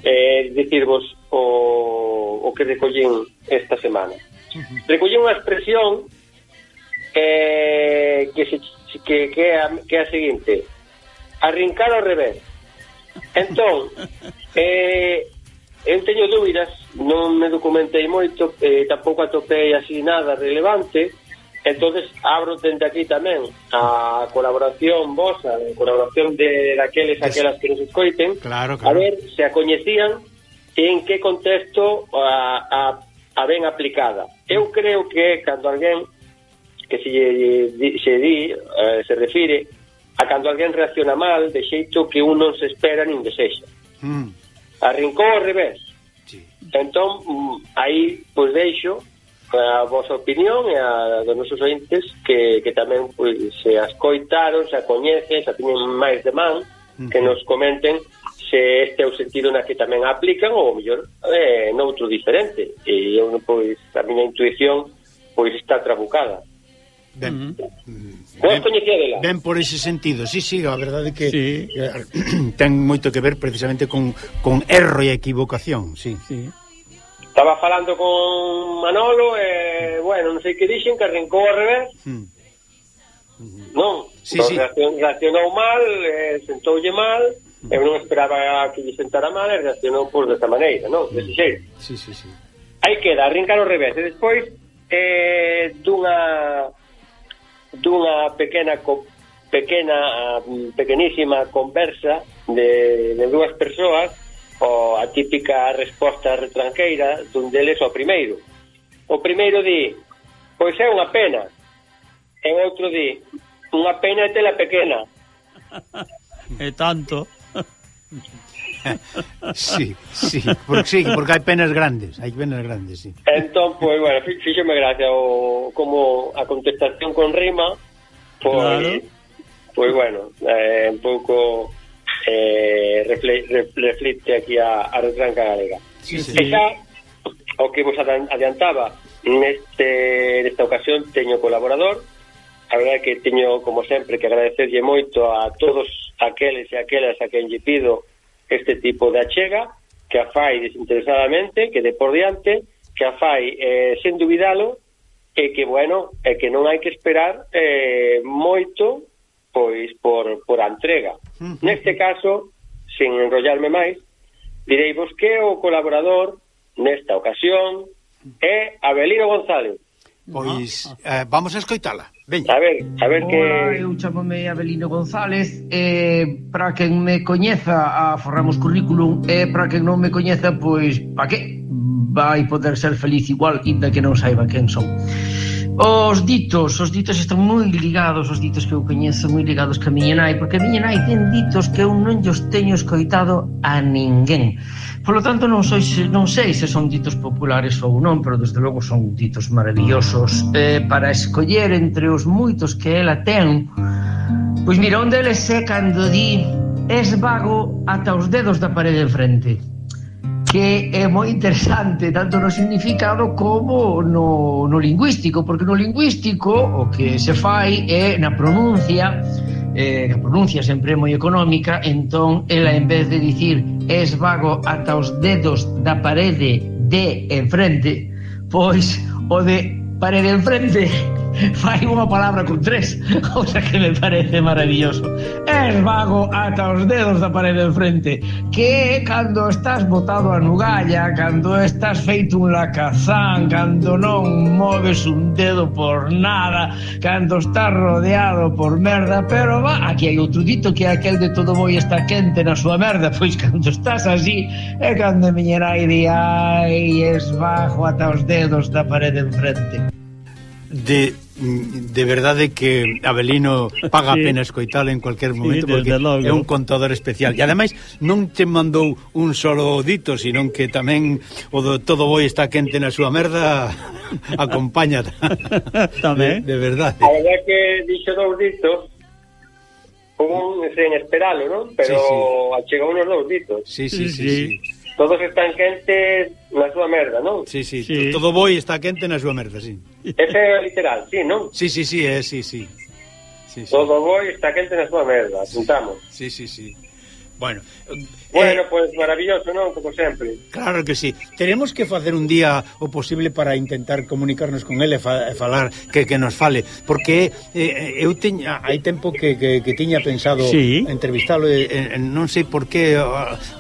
eh, dicirvos o, o que recollín esta semana. Recollín unha expresión eh, que, se, que, que, é a, que é a seguinte arrincar ao revés entón eh, eu teño dúbidas non me documentei moito eh, tampouco atopei así nada relevante entonces abro dende aquí tamén a colaboración vosa, a colaboración de daqueles aquelas que nos escoiten claro, claro. a ver se a coñecían en que contexto a, a, a ben aplicada eu creo que cando alguén que se, lle, se di, eh, se refire a cando alguén reacciona mal de xeito que un non se espera nin desexa. Mm. Arrincou ao revés. Sí. Entón, mm, aí, pois deixo eh, a vosa opinión e a dos nosos ointes que, que tamén pois, se as coitaron, se a coñecen, se a tiñen máis de man, mm. que nos comenten se este é o sentido na que tamén a aplican ou, mellor, eh, noutro diferente. E eu, pois, a miña intuición pois está trabucada. Ben, ben, ben, ben por ese sentido Sí, sí, a verdade que sí. Eh, ten moito que ver precisamente con, con erro e equivocación sí. Sí. Estaba falando con Manolo e, eh, bueno, non sei que dixen que arrancou ao revés mm. Non, sí, non sí. reaccionou mal eh, sentoulle mal mm. eu non esperaba que lle sentara mal e reaccionou por desta maneira, non? Mm. Dese xeito sí, sí, sí. Aí queda, arrancar ao revés e despois eh, dunha dunha pequena pequena pequenísima conversa de, de dúas persoas o a típica resposta retranqueira dun deles o primeiro. O primeiro di pois é unha pena. E o outro di unha pena é tela pequena. E tanto. sí, sí, porque, sí, porque hai penas grandes, hai penas grandes, sí. Entón, pois, pues, bueno, fíxeme gracia o, como a contestación con rima, pois, claro. pois bueno, eh, un pouco eh, refle, reflite aquí a, a retranca galega. Sí, sí. E xa, o que vos adiantaba, neste, nesta ocasión teño colaborador, a verdade que teño, como sempre, que agradecerlle moito a todos aqueles e aquelas a quen lle pido este tipo de achega que a fai desinteresadamente, que de por diante, que a fai eh, sen dubidalo e que, bueno, é que non hai que esperar eh, moito pois por, por a entrega. Neste caso, sin enrollarme máis, direivos que o colaborador nesta ocasión é Abelino González, Pois no. eh, vamos a escoitala. Veña. A ver, a ver que Ola, eu chamome Abelino González, eh para quen me coñeza a Forramos currículum, e eh, para quen non me coñeza, pois pa que vai poder ser feliz igual, inda que non saiba quen son. Os ditos, os ditos están moi ligados, os ditos que eu coñezo moi ligados que a miña nai, porque a miña nai ten ditos que eu non os teño escoitado a ninguén. Por lo tanto, non, sois, non sei se son ditos populares ou non, pero desde logo son ditos maravillosos eh, para escoller entre os moitos que ela ten. Pois mira, onde eles é cando di es vago ata os dedos da parede enfrente. frente que é moi interesante tanto no significado como no, no lingüístico, porque no lingüístico o que se fai é na pronuncia, eh, a pronuncia sempre é moi económica, entón ela en vez de dicir es vago ata os dedos da parede de enfrente, pois o de parede enfrente fai unha palabra con tres, cosa que me parece maravilloso. Es vago ata os dedos da parede de frente, que cando estás botado a nugalla, cando estás feito un lacazán, cando non moves un dedo por nada, cando estás rodeado por merda, pero va, aquí hai outro dito que aquel de todo boi está quente na súa merda, pois cando estás así, é cando miñerai di ai, es bajo ata os dedos da parede enfrente. De Mm, de verdade que Abelino paga sí. pena escoitalo en cualquier momento sí, porque logo. é un contador especial. E ademais non te mandou un solo dito, sino que tamén o do todo boi está quente na súa merda acompaña tamén. De, de verdade. A verdade que dixo dous ditos como un sen esperalo, non? Pero sí, sí. achegou unos dous ditos. Sí, sí, sí. sí. sí todos están quentes na súa merda, non? Sí, sí, sí. todo boi está quente na súa merda, sí. Ese é literal, sí, non? Sí, sí, sí, é, eh, sí, sí. Sí, sí. Todo boi está quente na súa merda, apuntamos. Sí, sí, sí. Bueno, Bueno, eh, pois pues maravilloso, non? Como sempre. Claro que sí. Tenemos que facer un día o posible para intentar comunicarnos con ele e fa, falar que, que nos fale, porque eh, eu teña hai tempo que, que, que tiña pensado sí. entrevistalo e, e non sei por que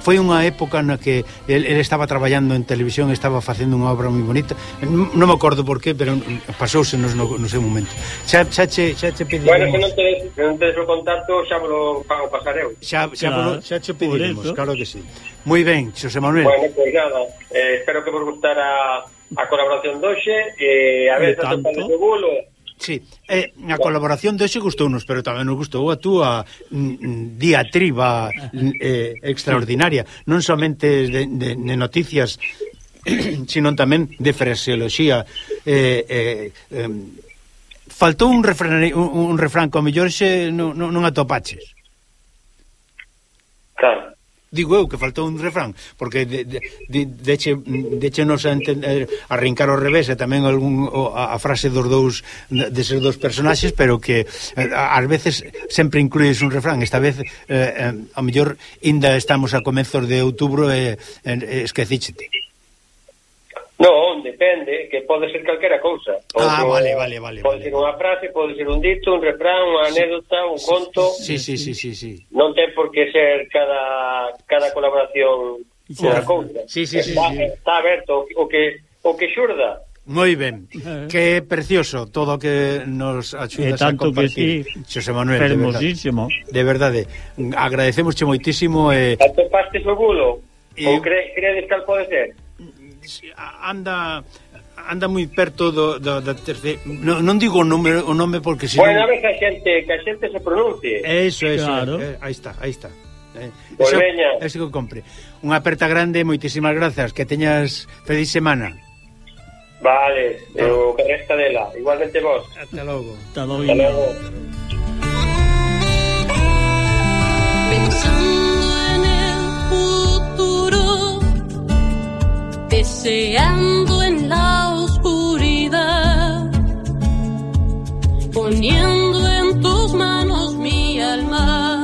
foi unha época na que el, el estaba traballando en televisión, estaba facendo unha obra moi bonita. Non, non me acordo por que, pero pasouse no, no seu momento. Xa, xa, che, xa che pediremos. Bueno, se non te, se non tes o contacto, xa vos lo pago pasar eu. Xa, xa, claro. volo, xa che pediremos. Eso claro que sí. Moi ben, Xosé Manuel. Bueno, pois pues nada, eh, espero que vos gustara a colaboración doxe, eh, a ver, tanto, tanto bolo, Sí, eh, a colaboración de hoxe gustounos, pero tamén nos gustou a túa mm, mm, diatriba eh, extraordinaria, non somente de, de, de noticias, sino tamén de fraseoloxía. Eh, eh, eh, faltou un refrán, un, un refrán, como mellor xe non, non atopaches. Claro digo eu que faltou un refrán porque de, de, de, deche, de a, entender, eh, a arrincar ao revés e tamén algún, a, a frase dos dous deses dos personaxes pero que eh, ás veces sempre incluís un refrán. Esta vez eh, eh, a mellor inda estamos a comezos de outubro e eh, eh, esquecíchete. Non, depende, que pode ser calquera cousa. Ah, ah, vale, vale, vale. Pode vale. ser unha frase, pode ser un dito, un refrán, unha anécdota, un sí, conto. Sí, sí, sí, sí, sí. Non ten por que ser cada cada colaboración unha cousa. Sí, sí, sí, está, sí. está aberto o que o que xurda. Moi ben, que precioso todo que nos axudas a compartir que sí, Xosé Manuel, hermosísimo de verdade, de verdade agradecemos moitísimo eh... Atopaste o bulo? E... Ou cre credes que pode ser? anda anda moi perto do, do da terceira no, non digo o nome o nome porque se Bueno, non... que a xente que a xente se pronuncie. Eso, eso. Claro. Eh, aí está, aí está. Eh, eso, eso que compre. Unha aperta grande, moitísimas grazas, que teñas feliz semana. Vale, eu que resta dela. Igualmente vos. Hasta logo. Hasta logo. Hasta logo. Hasta logo. Deseando en la oscuridad, poniendo en tus manos mi alma,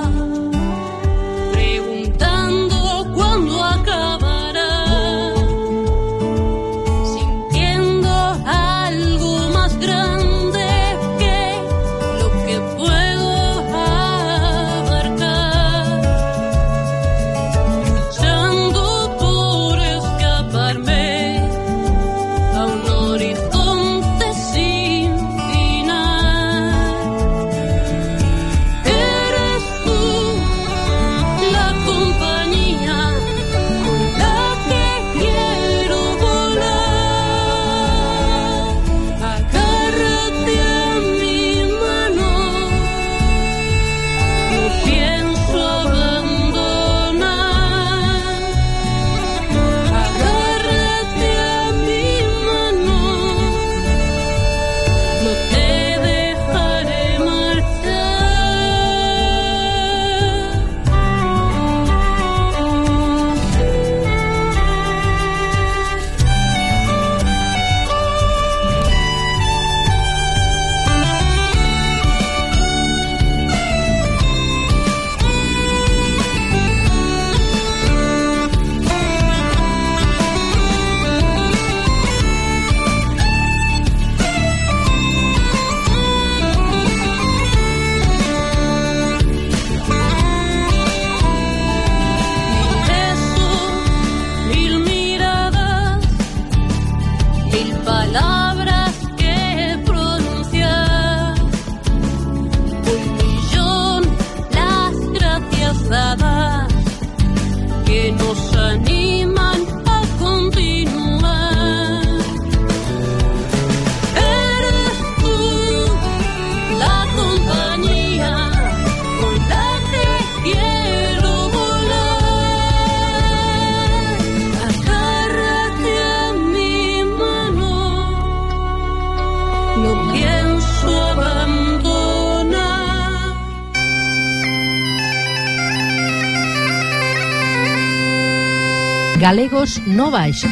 Galegos no baixo.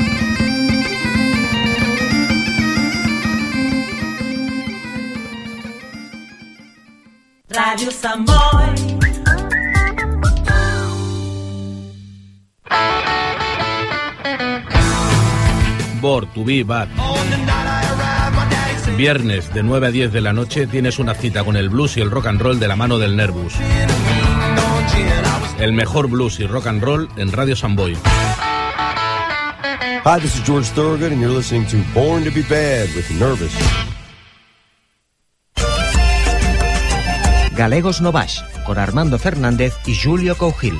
Radio Samboy. Born to be bad. Viernes de 9 a 10 de la noche tienes una cita con el blues y el rock and roll de la mano del Nervus. El mejor blues y rock and roll en Radio Samboy. Hi, this is George Thorogood, and you're listening to Born to be Bad with Nervous. Galegos no baix, con Armando Fernández y Julio Cougil.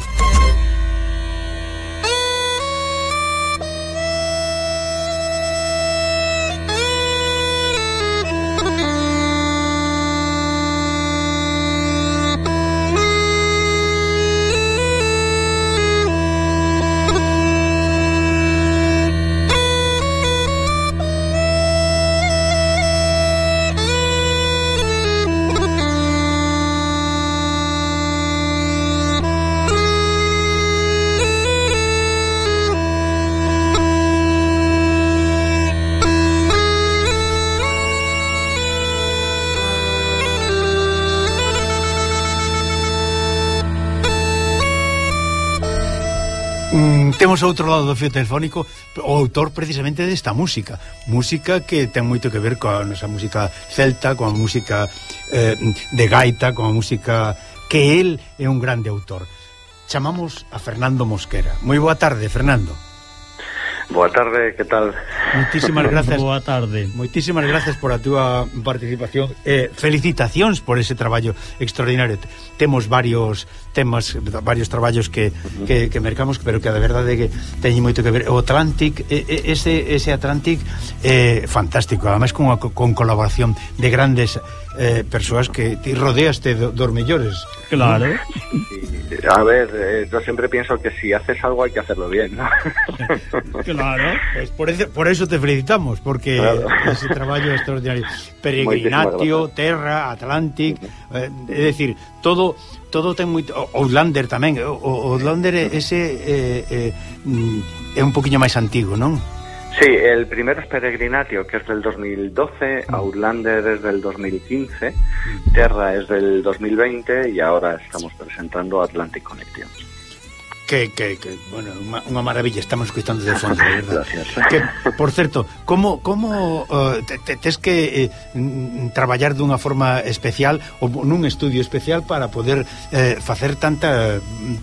Temos outro lado do fio telefónico o autor precisamente desta música, música que ten moito que ver coa nosa música celta, coa música eh, de gaita, coa música que el é un grande autor. Chamamos a Fernando Mosquera. Moi boa tarde, Fernando. Boa tarde, que tal? Moitísimas gracias. Boa tarde. Moitísimas gracias por a túa participación. Eh, felicitacións por ese traballo extraordinario. Temos varios temas, varios traballos que, que, que mercamos, pero que a verdade é que teñen moito que ver. O Atlantic, ese, ese Atlantic, eh, fantástico, además con, con colaboración de grandes eh, persoas que ti rodeaste do, dos mellores. Claro. Sí, a ver, eh, yo siempre pienso que si haces algo hay que hacerlo bien, ¿no? claro. Pues por, eso, por eso te felicitamos, porque claro. ese traballo extraordinario. Peregrinatio, Terra, Atlantic, eh, é dicir, todo todo ten moito Outlander tamén. O Outlander ese eh, eh, mm, é un poquinho máis antigo, non? Sí, el primero es Peregrinatio, que es del 2012, Outlander es del 2015, Terra es del 2020 y ahora estamos presentando Atlantic Connection. Que, que, que bueno, unha maravilla, estamos escuchando de fondo, de verdad. Gracias. Que, por certo, como como uh, te, te, tes que eh, traballar dunha forma especial ou nun estudio especial para poder eh, facer tanta mm,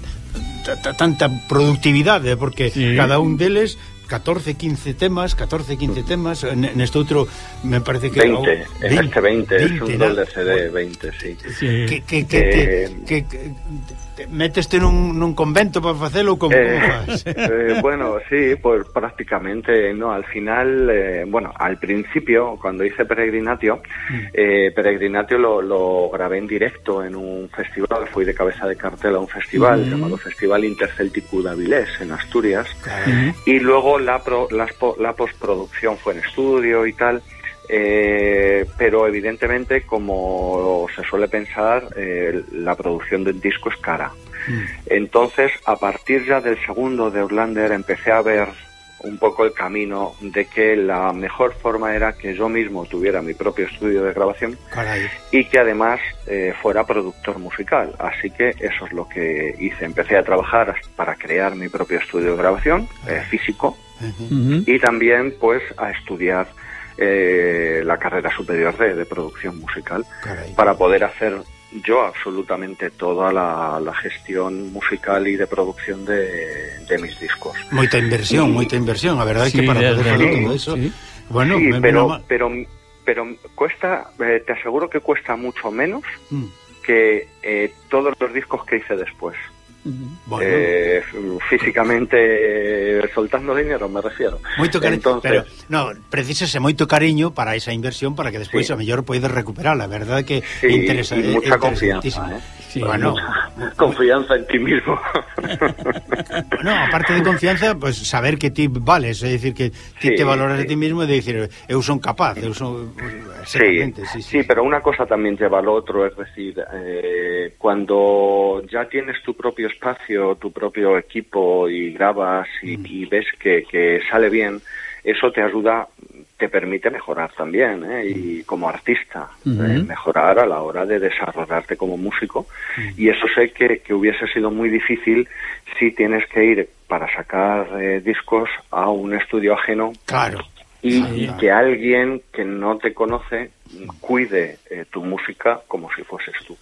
ta- ta- tanta productividade, porque Sí. cada un deles 14, 15 temas, 14, 15 temas, neste outro me parece que 20, oh, 20 este 20, 20 es un doble CD 20, sí. sí. Que, que, que, eh... que, que, que te meteste nun, nun convento para facelo como, Eh, como eh, bueno, sí, pues prácticamente, no. Al final, eh, bueno, al principio, cuando hice Peregrinatio, eh, Peregrinatio lo, lo grabé en directo en un festival, fui de cabeza de cartel a un festival Ujú. llamado Festival Intercelticu de Avilés, en Asturias, y luego la, pro- po- la postproducción fue en estudio y tal. Eh, pero evidentemente, como se suele pensar, eh, la producción del disco es cara. Entonces, a partir ya del segundo de Outlander, empecé a ver un poco el camino de que la mejor forma era que yo mismo tuviera mi propio estudio de grabación y que además eh, fuera productor musical. Así que eso es lo que hice. Empecé a trabajar para crear mi propio estudio de grabación eh, físico y también pues a estudiar eh, la carrera superior de, de producción musical para poder hacer yo absolutamente toda la, la gestión musical y de producción de, de mis discos. Moita inversión, moita inversión, a verdade é que para poder luego, todo eso. sí. Bueno, Sí, me- pero, pero, pero cuesta, eh, te aseguro que cuesta mucho menos Mm. que eh, todos los discos que hice después. Bueno. Eh, físicamente eh, soltando dinero, me refiero. Moito cariño, Entonces, pero, no, precisase moito cariño para esa inversión para que despois sí. a mellor poides recuperala, verdad que sí, interesa, y eh, mucha confianza, ¿eh? sí, bueno, mucha confianza en ti mismo. bueno, aparte de confianza, pues saber que ti vales, es decir, que ti sí, te valoras sí. a ti mismo e de decir, eu son capaz, eu son sí, sí, sí, pero una cosa también lleva al otro, es decir, eh, cuando ya tienes tu propio espacio, tu propio equipo y grabas y, Mm. y ves que, que sale bien, eso te ayuda, te permite mejorar también, ¿eh? y como artista, eh, mejorar a la hora de desarrollarte como músico. Y eso sé que, que hubiese sido muy difícil si tienes que ir para sacar eh, discos a un estudio ajeno Claro. y, y que alguien que no te conoce cuide eh, tu música como si fueses tú.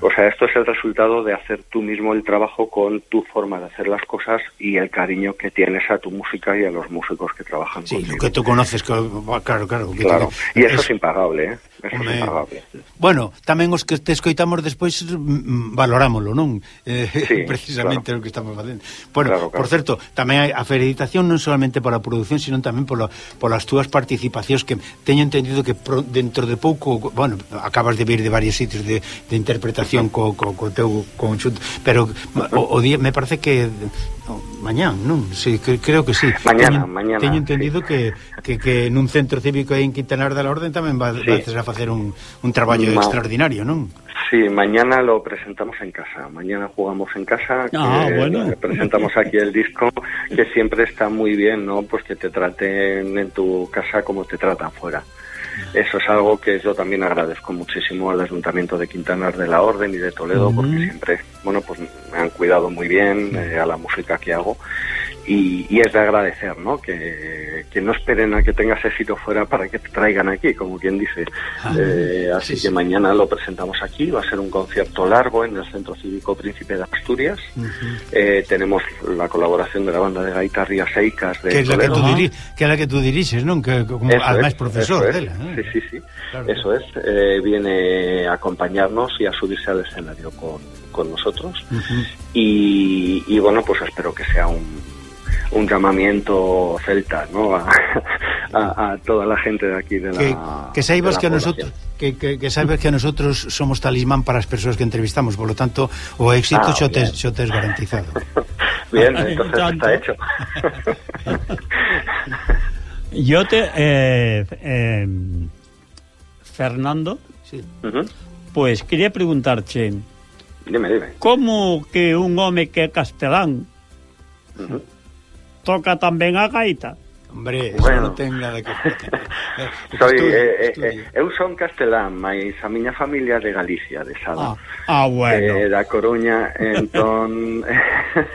O sea, esto es el resultado de hacer tú mismo el trabajo con tu forma de hacer las cosas y el cariño que tienes a tu música y a los músicos que trabajan Sí, contigo. lo que tú conoces, claro, claro. Claro, tú- y eso es impagable, ¿eh? Eso es impagable. Bueno, tamén os que te escoitamos despois mm, valorámoslo, non? Eh, Sí, precisamente claro. o que estamos facendo. Bueno, Claro, claro. por certo, tamén a fereditación non solamente pola produción, sino tamén pola, polas túas participacións que teño entendido que pro, dentro de pouco, bueno, acabas de vir de varios sitios de, de interpretación co, co, co teu conxunto, pero o, o día me parece que mañán, non? Sí, que, creo que sí. Mañana, teño, mañana. Teño entendido sí. que, que, que nun centro cívico aí en Quintanar da Orden tamén va, sí. vas a facer un, un traballo Ma... extraordinario, non? Sí, mañana lo presentamos en casa. Mañana jugamos en casa. Ah, que bueno. Presentamos aquí el disco, que siempre está muy bien, ¿no? Pues que te traten en tu casa como te tratan fuera. Eso es algo que yo también agradezco muchísimo al Ayuntamiento de Quintanar de la Orden y de Toledo, porque siempre, bueno, pues me han cuidado muy bien eh, a la música que hago. Y, y es de agradecer, ¿no? Que, que no esperen a que tengas éxito fuera para que te traigan aquí, como quien dice. Eh, así que mañana lo presentamos aquí, va a ser un concierto largo en el Centro Cívico Príncipe de Asturias. Eh, tenemos la colaboración de la banda de gaitarrías Eicas de Que é la que tú que la que tú dirixes, non? Que como Eso además es, profesor eso es. dela, non? Sí, sí, sí. Claro. Eso es. Eh, viene a acompañarnos y a subirse al escenario con, con nosotros. y, y bueno, pues espero que sea un, un llamamiento celta, ¿no? A, a- a toda la gente de aquí de la que, que la que nosotros que, que, que nosotros somos talismán para as persoas que entrevistamos, por lo tanto o éxito Ah, tes, bien. xo tes garantizado. Bien, entonces está hecho. Yo te... eh, eh, Fernando, Ujú. pues quería preguntarte, Dime, dime. como que un home que é castelán. toca tamén a gaita. Hombre, bueno. non ten nada que. Soy, estudio, eh, estudio. Eh, eh, eh, eu son castelán, mas a miña familia de Galicia, de Sala. Ah, ah bueno. Eh, da Coruña, entón...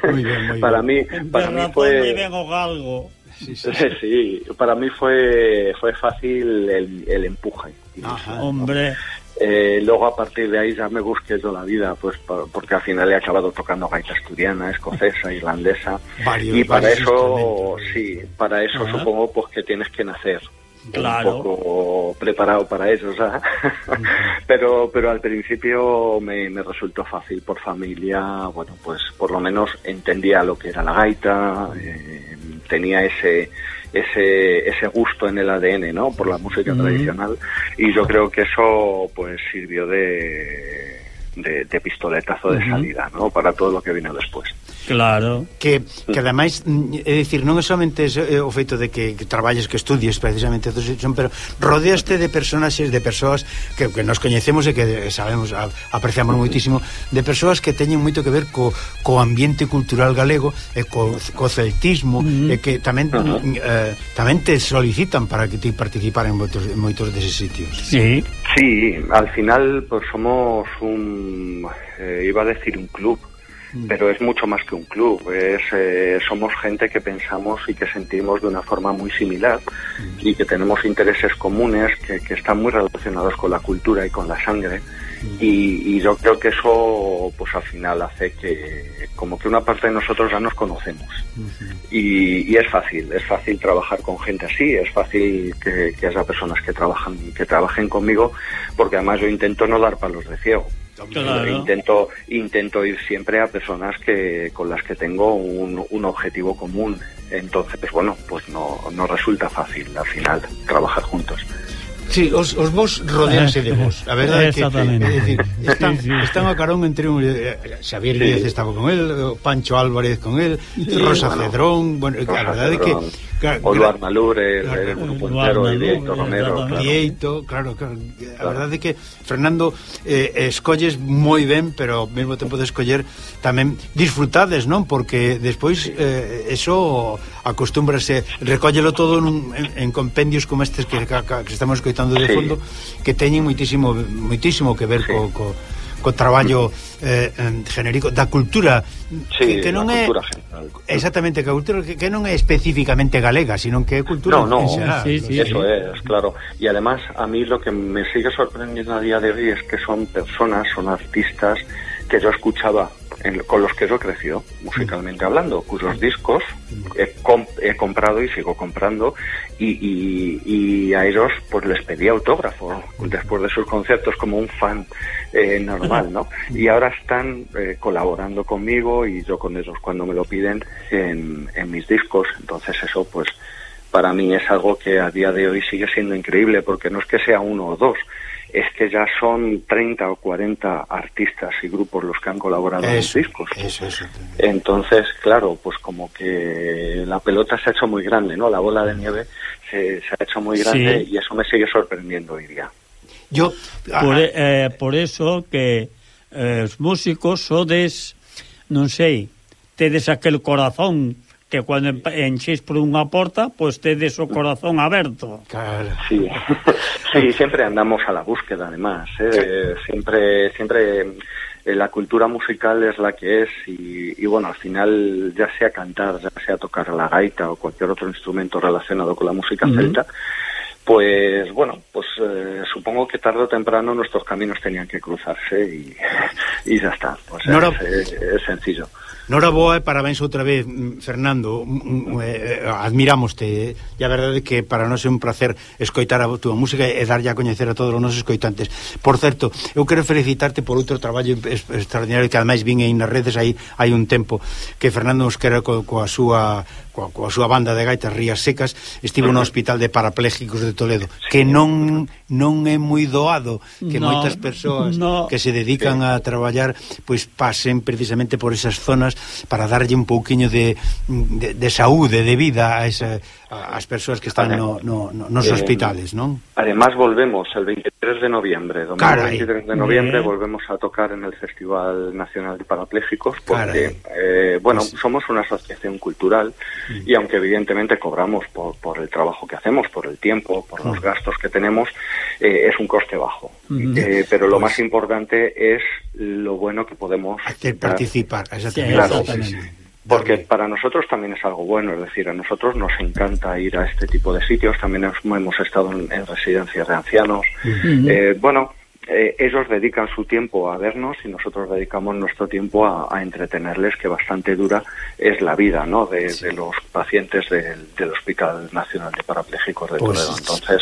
muy bien, muy para bien. mí, para de mí fue... Muy bien o galgo. Sí, sí, sí. sí, para mí fue, fue fácil el, el empuje. Ajá, hombre. Eh, luego a partir de ahí ya me busqué yo la vida, pues por- porque al final he acabado tocando gaita asturiana, escocesa, irlandesa. Varios- y para eso, sí, para eso Ajá. supongo pues que tienes que nacer Claro. un poco preparado para eso, ¿sabes? pero, pero al principio me, me resultó fácil por familia, bueno, pues por lo menos entendía lo que era la gaita, eh, tenía ese ese ese gusto en el ADN, ¿no? Por la música tradicional y yo creo que eso pues sirvió de de, de pistoletazo de salida, ¿no? Para todo lo que vino después. Claro. Que, que ademais, é dicir, non é somente eh, o feito de que, que traballes, que estudies precisamente, pero rodeaste de personaxes, de persoas que, que nos coñecemos e que eh, sabemos, a, apreciamos moitísimo, de persoas que teñen moito que ver co, co ambiente cultural galego e co, co celtismo, e que tamén uh -huh. eh, tamén te solicitan para que ti participar en moitos, en moitos deses sitios. Sí. sí, al final, pues somos un, eh, iba a decir un club, pero es mucho más que un club. Es, eh, somos gente que pensamos y que sentimos de una forma muy similar y que tenemos intereses comunes que, que están muy relacionados con la cultura y con la sangre. Y, y yo creo que eso, pues al final hace que, como que una parte de nosotros ya nos conocemos. Y, y es fácil, es fácil trabajar con gente así, es fácil que, que haya personas que trabajan, que trabajen conmigo, porque además yo intento no dar palos de ciego. Claro. Intento, intento ir siempre a personas que, con las que tengo un, un objetivo común. Entonces, bueno, pues no, no resulta fácil al final trabajar juntos. Sí, os, os vos rodeanse de vos A verdade é que é decir, están, sí, sí. están a carón entre un eh, Xavier sí. Líez estaba con él Pancho Álvarez con él sí, Rosa bueno, Cedrón bueno, eh, Rosa a verdade é que O Luar Malure, claro, Bruno Puntero e Dieito Romero claro. Dieito, claro, claro A verdade é que Fernando eh, escolles moi ben Pero ao mesmo tempo de escoller tamén disfrutades, non? Porque despois eh, eso acostúmbrase Recóllelo todo nun, en, en compendios como estes que, que, que estamos escoitando de sí. fondo que teñen moitísimo moitísimo que ver sí. co, co co traballo eh, genérico da cultura sí, que, que non é general. exactamente que a cultura que, que non é especificamente galega, sino que é cultura no, no. Sí, sí, eso sí. es, claro. Y además a mí lo que me sigue sorprendiendo a día de hoy es que son personas, son artistas que yo escuchaba en- con los que yo he crecido, musicalmente hablando, cuyos discos he, com- he comprado y sigo comprando, y a ellos pues les pedí autógrafo después de sus conciertos como un fan eh, normal, ¿no? Y ahora están eh, colaborando conmigo y yo con ellos cuando me lo piden en, en mis discos, entonces eso pues para mí es algo que a día de hoy sigue siendo increíble porque no es que sea uno o dos, es que ya son 30 o 40 artistas y grupos los que han colaborado eso, en los discos. Eso, eso, Entonces, claro, pues como que la pelota se ha hecho muy grande, ¿no? La bola de nieve se, se ha hecho muy grande sí. y eso me sigue sorprendiendo hoy día. Yo, por, ah, eh, por eso que eh, os músicos sodes, non sei, tedes aquel corazón que cando emp- enches por unha porta, pois tedes o corazón aberto. Claro. Sí, sí, siempre andamos a la búsqueda, además. ¿eh? Siempre, siempre eh, la cultura musical es la que es y, y, bueno, al final, ya sea cantar, ya sea tocar la gaita o cualquier otro instrumento relacionado con la música celta, pues bueno, pues eh, supongo que tarde o temprano nuestros caminos tenían que cruzarse y, y ya está. O sea, Nora- es, es sencillo. Noraboa e parabéns outra vez, mm, Fernando. Mm, mm, eh, eh, admirámoste, eh. E a verdade que para nós é un placer escoitar a túa música e darlle a coñecer a todos os nosos escoitantes. Por certo, eu quero felicitarte por outro traballo extraordinario que ademais vin aí nas redes aí hai un tempo que Fernando nos quera co, coa súa coa, coa súa banda de gaitas Rías Secas estivo no Hospital de Parapléjicos de Toledo que non non é moi doado que no, moitas persoas no. que se dedican a traballar pois pasen precisamente por esas zonas para darlle un pouquiño de, de, de saúde, de vida a esa a, as persoas que están no, no, no, nos Eh, hospitales, non? Además volvemos el 23 de noviembre, domingo Caray. 23 de noviembre volvemos a tocar en el Festival Nacional de Parapléjicos porque, eh, bueno, Pues- somos una asociación cultural y aunque evidentemente cobramos por, por el trabajo que hacemos, por el tiempo, por los gastos que tenemos, eh, es un coste bajo. Ujú. Eh, pero lo Pues- más importante es lo bueno que podemos Hacer participar, exactamente. Claro, Exactamente. sí, sí. Porque para nosotros también es algo bueno, es decir, a nosotros nos encanta ir a este tipo de sitios, también hemos, estado en, en residencias de ancianos. Eh, bueno, eh, ellos dedican su tiempo a vernos y nosotros dedicamos nuestro tiempo a, a entretenerles, que bastante dura es la vida ¿no? de, de los pacientes del, del Hospital Nacional de Parapléjicos de Pues- Toledo. Entonces,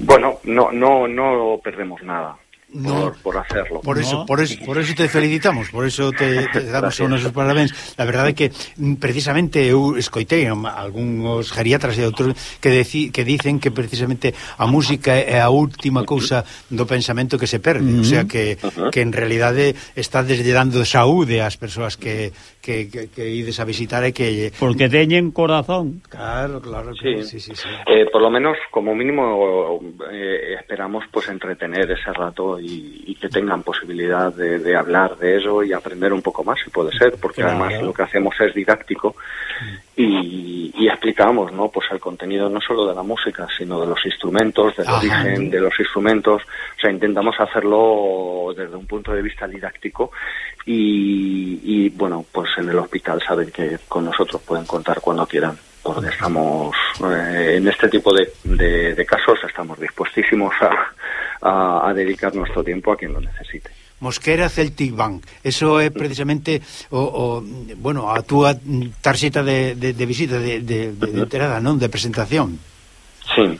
bueno, no, no, no perdemos nada No, por, por, hacerlo. Por eso, no. por eso, por eso te felicitamos, por eso te, te damos unos parabéns. La verdade é que mm, precisamente eu escoitei algúns geriatras e outros que deci, que dicen que precisamente a música é a última cousa do pensamento que se perde, mm -hmm. o sea que, que en realidade está deslle dando saúde ás persoas que que, que, que ides a visitar e que... Porque teñen corazón. Claro, claro. Que, sí. Sí, sí, sí. Eh, por lo menos, como mínimo, eh, esperamos pues entretener ese rato y, y que tengan posibilidad de, de, hablar de eso y aprender un poco más, si puede ser, porque claro. además lo que hacemos es didáctico y, y explicamos, ¿no? Pues el contenido no solo de la música, sino de los instrumentos, del Ajá. origen de los instrumentos. O sea, intentamos hacerlo desde un punto de vista didáctico y, y bueno, pues en el hospital saben que con nosotros pueden contar cuando quieran porque estamos eh, en este tipo de, de- de casos estamos dispuestísimos a, a- a dedicar nuestro tiempo a quien lo necesite. Mosquera Celtic Bank. Eso é precisamente o, o bueno, a túa tarxeta de, de, de visita de, de, de, de entrada, non? De presentación. Sí.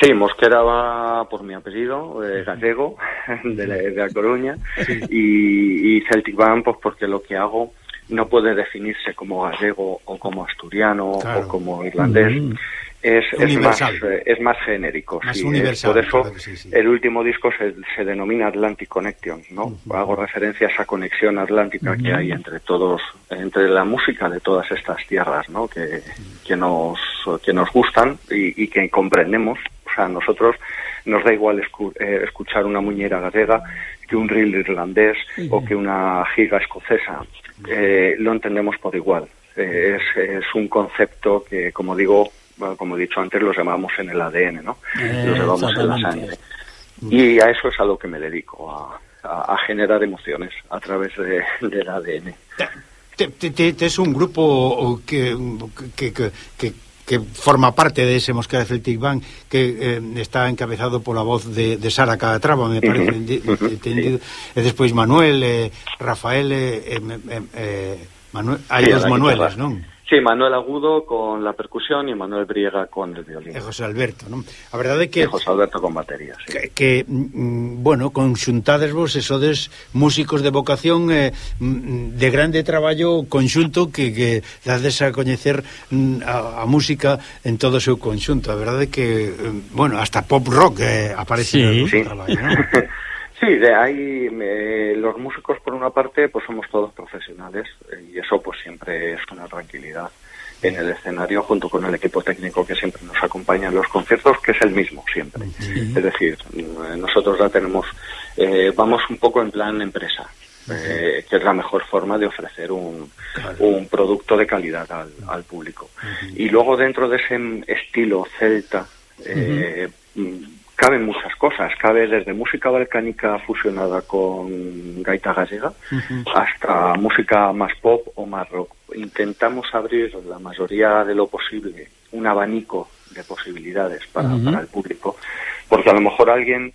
Sí, Mosquera va por mi apellido, eh, gallego, de, la, de la Coruña, sí. y, y Celtic Bank pues porque lo que hago no puede definirse como gallego o como asturiano claro. o como irlandés. Mm -hmm es, es más eh, es más genérico Más sí, universal, es por eso claro que sí, sí. el último disco se, se denomina Atlantic Connection no hago referencia a esa conexión atlántica que hay entre todos entre la música de todas estas tierras no que, que nos que nos gustan y, y que comprendemos. O sea nosotros nos da igual escu- eh, escuchar una muñera gallega que un reel irlandés o que una giga escocesa. Eh, lo entendemos por igual. Eh, es, es un concepto que como digo bueno, como he dicho antes los llamamos en el ADN no Eh, los llevamos en la sangre. Y a eso es a lo que me dedico a, a- a generar emociones a través de, del ADN Te, te, te, te es un grupo que, que, que, que, que forma parte de ese Mosquera Celtic Band que eh, está encabezado pola voz de, de Sara Calatrava, me parece entendido. E despois Manuel, eh, Rafael, eh, eh, eh, eh, Manuel, hai Sí, dos la Manueles, guitarra. non? Sí, Manuel Agudo con la percusión y Manuel Briega con el violín. E José Alberto, non? A verdade é que... E José Alberto con batería, sí. Que, que mm, bueno, conxuntades vos e sodes músicos de vocación eh, mm, de grande traballo conxunto que, que dades a coñecer mm, a, a música en todo o seu conxunto. A verdade é que, eh, bueno, hasta pop rock eh, aparece sí. no sí. traballo, non? Sí, de ahí eh, los músicos por una parte pues somos todos profesionales eh, y eso pues siempre es una tranquilidad en el escenario junto con el equipo técnico que siempre nos acompaña en los conciertos que es el mismo siempre. Es decir, nosotros ya tenemos, eh, vamos un poco en plan empresa. eh, que es la mejor forma de ofrecer un, un producto de calidad al, al público. Y luego dentro de ese estilo celta, eh, caben muchas cosas. Cabe desde música balcánica fusionada con gaita gallega hasta música más pop o más rock. Intentamos abrir la mayoría de lo posible un abanico de posibilidades para, el público, porque a lo mejor a alguien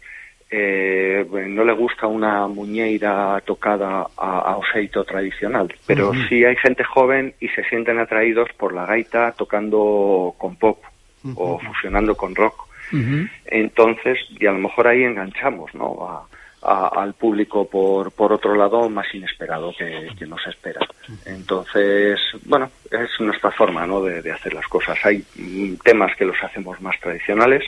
eh, no le gusta una muñeira tocada a, a oseito tradicional, pero Ujú. sí hay gente joven y se sienten atraídos por la gaita tocando con pop o fusionando con rock. Entonces, y a lo mejor ahí enganchamos, ¿no? A, al público por, por otro lado más inesperado que, nos espera. Entonces, bueno, es nuestra forma, ¿no? De, de hacer las cosas. Hay temas que los hacemos más tradicionales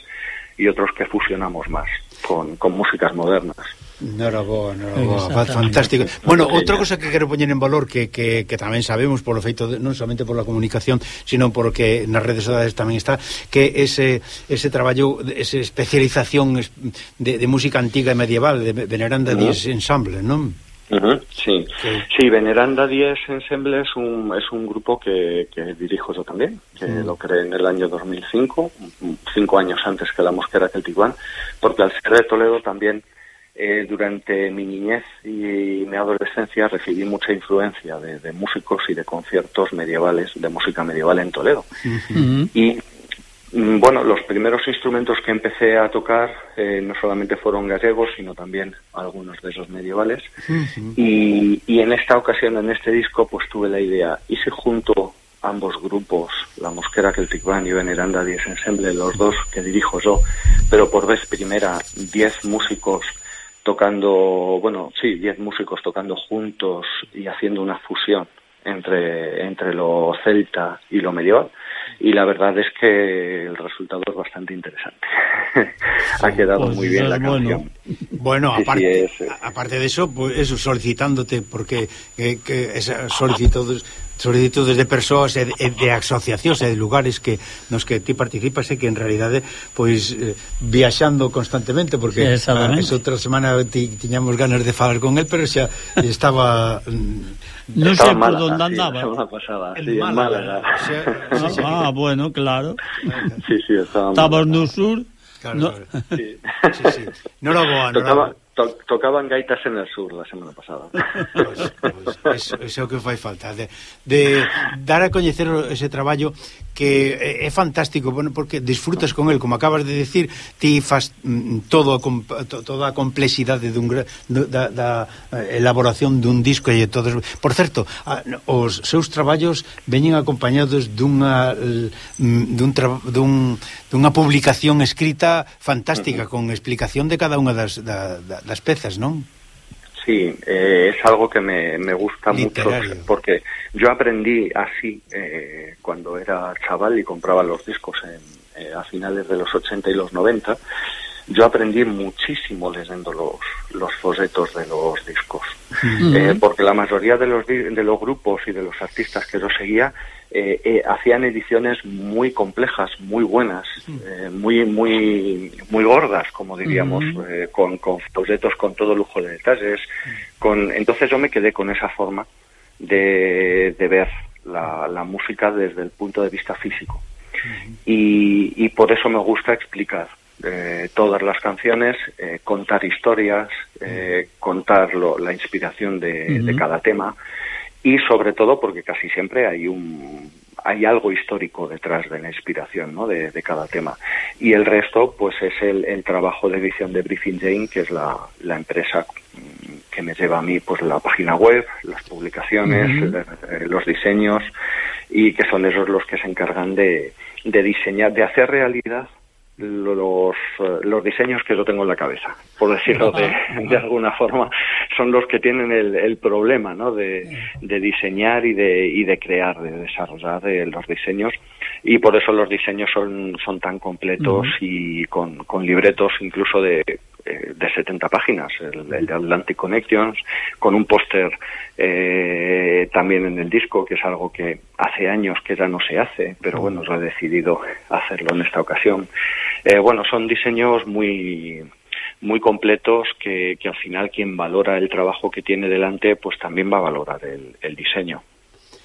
y otros que fusionamos más con, con músicas modernas. Noraboa, Exactamente. fantástico. Bueno, outra cosa que quero poñer en valor que, que, que tamén sabemos polo feito de, non somente pola comunicación, sino porque nas redes sociales tamén está que ese ese traballo, esa especialización es- de, de música antiga e medieval de Veneranda Ujú. Dies Ensemble, non? Ujú, Sí, Sí. sí, Veneranda 10 Ensemble es un, es un grupo que, que dirijo yo también, que lo creé en el año 2005, mm, cinco años antes que la Mosquera Celtic One, porque al ser de Toledo también eh, durante mi niñez y mi adolescencia recibí mucha influencia de, de músicos y de conciertos medievales, de música medieval en Toledo. Y mm, bueno, los primeros instrumentos que empecé a tocar eh, no solamente fueron gallegos, sino también algunos de esos medievales. Y, y en esta ocasión, en este disco, pues tuve la idea, ¿y si junto ambos grupos, la Mosquera Celtic Band y Veneranda 10 Ensemble, los dos que dirijo yo, pero por vez primera 10 músicos tocando, bueno, sí, 10 músicos tocando juntos y haciendo una fusión entre, entre lo celta y lo medieval. Y la verdad es que el resultado es bastante interesante. ha quedado pues muy bien la bueno. canción. Bueno, Sí, aparte, sí, es, a- aparte de eso, pues eso, solicitándote, porque eh, que solicitudes dito desde persoas e de, de asociacións e de lugares que nos que ti participas e que en realidade pois eh, viaxando constantemente porque sí, a, esa outra semana ti, tiñamos ganas de falar con el pero xa estaba mm, non sei por onde andaba sí, pasada, en sí, en Málaga. Sí, sí. Ah, ah, bueno, claro sí, sí, estaba no sur Claro, no. claro. Sí. Sí, sí. No lo boa no lo to tocaban gaitas en el sur la semana pasada. Pois, pois, eso, eso é o que fai falta de, de dar a coñecer ese traballo que é fantástico bueno, porque disfrutas con el, como acabas de decir, ti fas mm, todo a, toda a complexidade dun, da, da eh, elaboración dun disco e todos. Por certo, os seus traballos veñen acompañados dunha mm, dun tra, dun, dunha publicación escrita fantástica uh -huh. con explicación de cada unha das, da, das pezas, non? Sí, eh, es algo que me, me gusta Literario. mucho porque yo aprendí así eh, cuando era chaval y compraba los discos en, eh, a finales de los 80 y los 90. Yo aprendí muchísimo leyendo los, los folletos de los discos. Eh, porque la mayoría de los, de los grupos y de los artistas que yo seguía eh, eh, hacían ediciones muy complejas, muy buenas, eh, muy muy muy gordas, como diríamos, eh, con, con folletos con todo lujo de detalles. con Entonces yo me quedé con esa forma de, de ver la, la música desde el punto de vista físico. Y, y por eso me gusta explicar eh, todas las canciones, eh, contar historias, eh, contar lo- la inspiración de, de cada tema. Y sobre todo porque casi siempre hay un hay algo histórico detrás de la inspiración ¿no? de, de cada tema y el resto pues es el, el trabajo de edición de Briefing Jane que es la, la empresa mm, que me lleva a mí pues la página web las publicaciones eh, eh, los diseños y que son ellos los que se encargan de, de diseñar de hacer realidad los, eh, los diseños que yo tengo en la cabeza, por decirlo de, de alguna forma, son los que tienen el, el problema ¿no? de, de diseñar y de, y de crear, de desarrollar eh, los diseños. Y por eso los diseños son, son tan completos y con, con libretos incluso de, eh, de 70 páginas, el, el de Atlantic Connections, con un póster eh, también en el disco, que es algo que hace años que ya no se hace, pero bueno, yo he decidido hacerlo en esta ocasión. Eh, bueno, son diseños muy muy completos que, que al final quien valora el trabajo que tiene delante pues también va a valorar el, el diseño.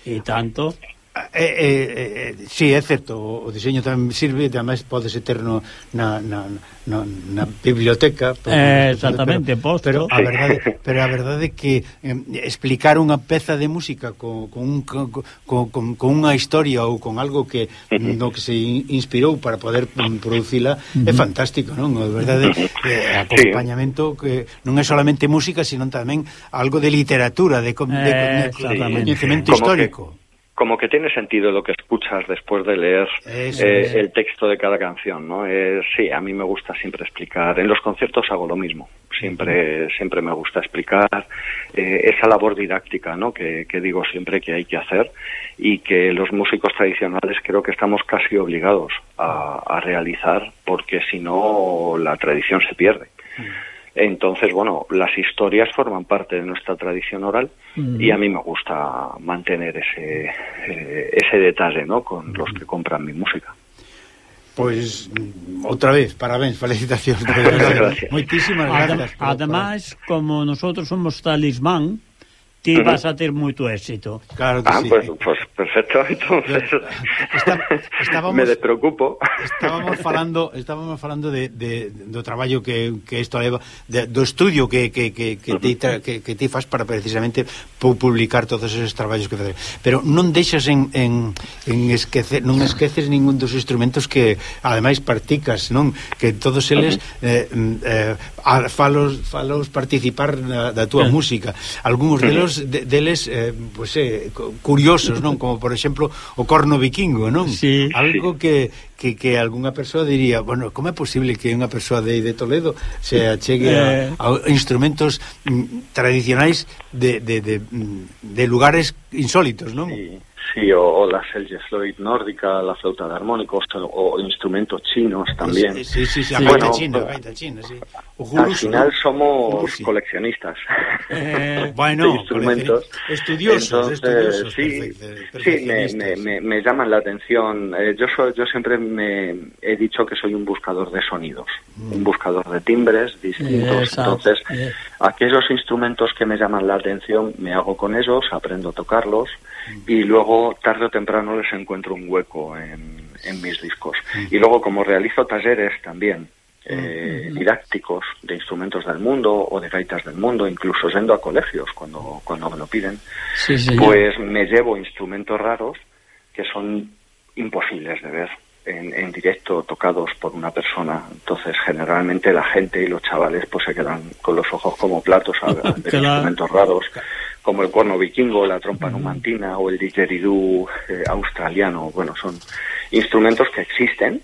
E tanto Eh, eh, eh, sí, é certo, o, o diseño tamén sirve, ademais podese ter no, na, na, na, na biblioteca. Eh, exactamente, pero, posto. Pero a verdade, pero a verdade é que eh, explicar unha peza de música con, con, un, con, con, con unha historia ou con algo que no que se inspirou para poder mm, producila é fantástico, non? A verdade eh, acompañamento que non é solamente música, sino tamén algo de literatura, de, de, de, de, de, de, de, de, de, como que tiene sentido lo que escuchas después de leer Eso eh, el texto de cada canción, ¿no? Eh, sí, a mí me gusta siempre explicar. En los conciertos hago lo mismo. Siempre, siempre me gusta explicar eh, esa labor didáctica, ¿no? Que, que digo siempre que hay que hacer y que los músicos tradicionales creo que estamos casi obligados a, a realizar porque si no la tradición se pierde. Entonces, bueno, las historias forman parte de nuestra tradición oral y a mí me gusta mantener ese, eh, ese detalle, ¿no? Con los que compran mi música. Pues otra vez, parabéns, felicitacións. Muchísimas gracias. Además, por, como nosotros somos talismán, ti uh vas a ter moito éxito. Claro que ah, sí. Pues, pues perfecto, entonces. Está, estábamos, me despreocupo. Estábamos falando, estábamos falando de, de, do traballo que, que isto leva, de, do estudio que, que, que, que, uh -huh. que, que ti faz para precisamente publicar todos esos traballos que facer. Pero non deixas en, en, en esquecer, non esqueces ningún dos instrumentos que ademais practicas, non? Que todos eles eh, mm, eh, falos, falos participar na, da túa uh eh. -huh. música. Algúns moitos de, deles eh, pues, eh, curiosos, non? Como, por exemplo, o corno vikingo, non? Sí, Algo que, que, que algunha persoa diría, bueno, como é posible que unha persoa de, de Toledo se achegue eh... a, a instrumentos mm, tradicionais de, de, de, mm, de lugares insólitos, non? Sí. O, o la Selgesloid nórdica, la flauta de armónicos o, o instrumentos chinos también. Sí, sí, sí, Bueno, china, sí. O Al final ¿no? somos coleccionistas Eh, bueno, de instrumentos. estudiosos, Entonces, estudiosos, sí, sí me, me, me, me llaman la atención. Eh, yo soy, yo siempre me he dicho que soy un buscador de sonidos, un buscador de timbres distintos. Exacto. Entonces, Eh. aquellos instrumentos que me llaman la atención, me hago con ellos, aprendo a tocarlos y luego tarde o temprano les encuentro un hueco en, en mis discos. Y luego como realizo talleres también eh, didácticos de instrumentos del mundo o de gaitas del mundo, incluso yendo a colegios cuando, cuando me lo piden, Sí, pues me llevo instrumentos raros que son imposibles de ver en, en directo tocados por una persona. Entonces, generalmente la gente y los chavales pues se quedan con los ojos como platos a ver ver Claro. instrumentos raros, como el cuerno vikingo, la trompa numantina o el didgeridoo eh, australiano. Bueno, son instrumentos que existen,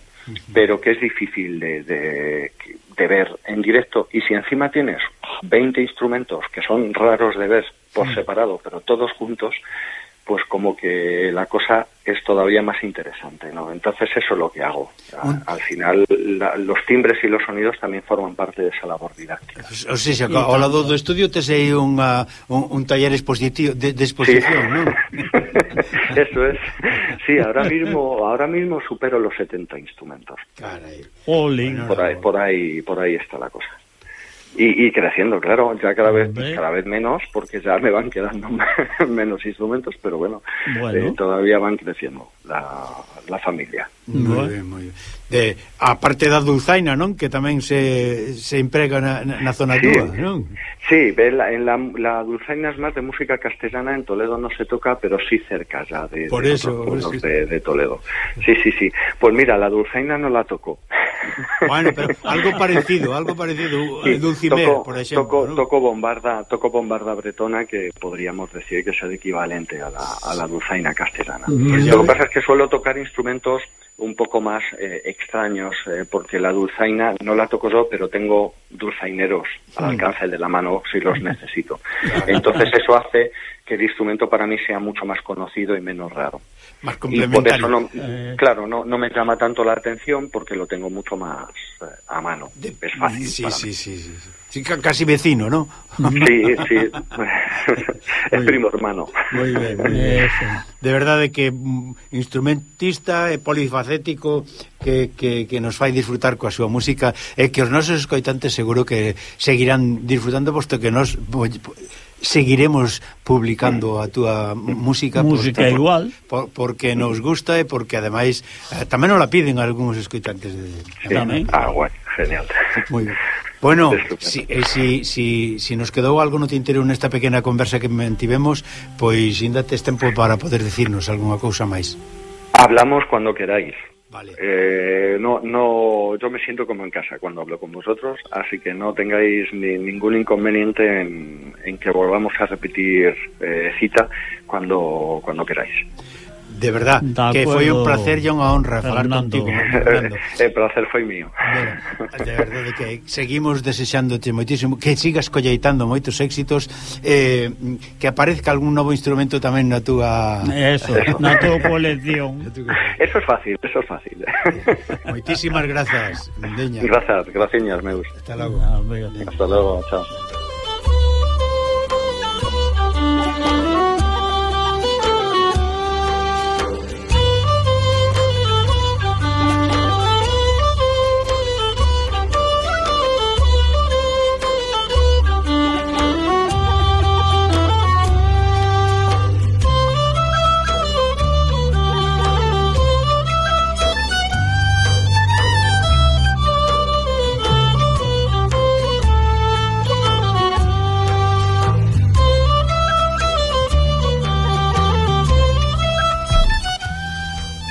pero que es difícil de, de, de ver en directo. Y si encima tienes 20 instrumentos que son raros de ver por separado, pero todos juntos, pues como que la cosa es todavía más interesante, ¿no? Entonces eso es lo que hago. A- Al final la- los timbres y los sonidos también forman parte de esa labor didáctica. O sea, se, ao lado do estudio tes aí unha, un, un taller expositivo, de, de exposición, non? Eso es. Sí, ahora mismo, ahora mismo supero los 70 instrumentos. Caray. Por ahí, por ahí, por ahí está la cosa. Y, y creciendo, claro, ya cada vez, cada vez menos, porque ya me van quedando menos instrumentos, pero bueno, Bueno. eh, todavía van creciendo la, la familia. Moi ben, moi ben. De, a parte da dulzaina, non? Que tamén se, se emprega na, na zona sí. túa, non? Sí, ve, la, en la, la dulzaina es máis de música castellana, en Toledo no se toca, pero sí cerca ya de, por de, eso, por que... de, de Toledo. Sí, sí, sí. Pues mira, la dulzaina no la tocó. Bueno, pero algo parecido, algo parecido, sí, Dulcimer, toco, por exemplo. Toco, ¿no? toco, bombarda, toco bombarda bretona, que podríamos decir que es el equivalente a la, a la dulzaina castellana. Mm, Lo que pasa es que suelo tocar instrumentos un poco más eh, extraños, eh, porque la dulzaina no la toco yo, pero tengo dulzaineros al Mm. alcance de la mano si los necesito. Entonces eso hace que el instrumento para mí sea mucho más conocido y menos raro. Más Y por complementario. eso no, Eh. claro, no, no me llama tanto la atención porque lo tengo mucho más eh, a mano. es fácil. Sí, para sí, sí, sí, sí. Sí, casi vecino, ¿no? Sí, sí. es primo hermano. Muy bien, muy bien. De verdade que mm, instrumentista e polifacético que, que, que nos fai disfrutar coa súa música e que os nosos escoitantes seguro que seguirán disfrutando posto que nos seguiremos publicando a túa música música por, igual por, porque nos gusta e porque ademais eh, tamén nos la piden algúns escoitantes de, sí. tamén. Ah, bueno. Genial. Muy bien. Bueno, si, eh, si, si, si nos quedou algo no tintero nesta pequena conversa que mantivemos, pois ainda tes tempo para poder decirnos algunha cousa máis. Hablamos cuando queráis. Vale. Eh, no, no, yo me siento como en casa cuando hablo con vosotros, así que no tengáis ni, ningún inconveniente en, en, que volvamos a repetir eh, cita cuando, cuando queráis. De verdad, de que foi un placer e unha honra Fernando. falar contigo. Fernando. e placer foi mío. De verdade que seguimos desexándote moitísimo, que sigas colleitando moitos éxitos, eh, que aparezca algún novo instrumento tamén na túa... Eso, eso. na túa colección. Eso é es fácil, eso é es fácil. Moitísimas grazas, Mendeña. Grazas, graciñas, meus. Hasta logo. Hasta logo, chao.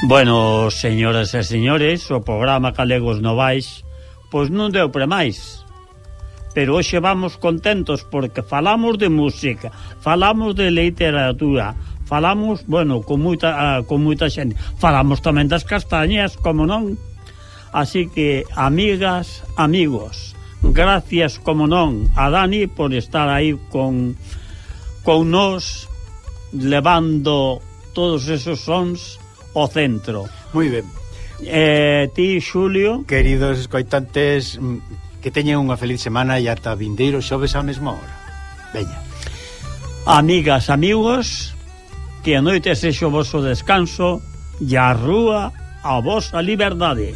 Bueno, señoras e señores, o programa Galegos Novais pois non deu para máis. Pero hoxe vamos contentos porque falamos de música, falamos de literatura, falamos, bueno, con moita, ah, con moita xente, falamos tamén das castañas, como non. Así que, amigas, amigos, gracias, como non, a Dani por estar aí con, con nos, levando todos esos sons o centro. Moi ben. Eh, ti, Xulio... Queridos escoitantes, mm, que teñen unha feliz semana e ata vindeiro xoves á mesma hora. Veña. Amigas, amigos, que a noite sexo o vosso descanso e a rúa a vosa liberdade.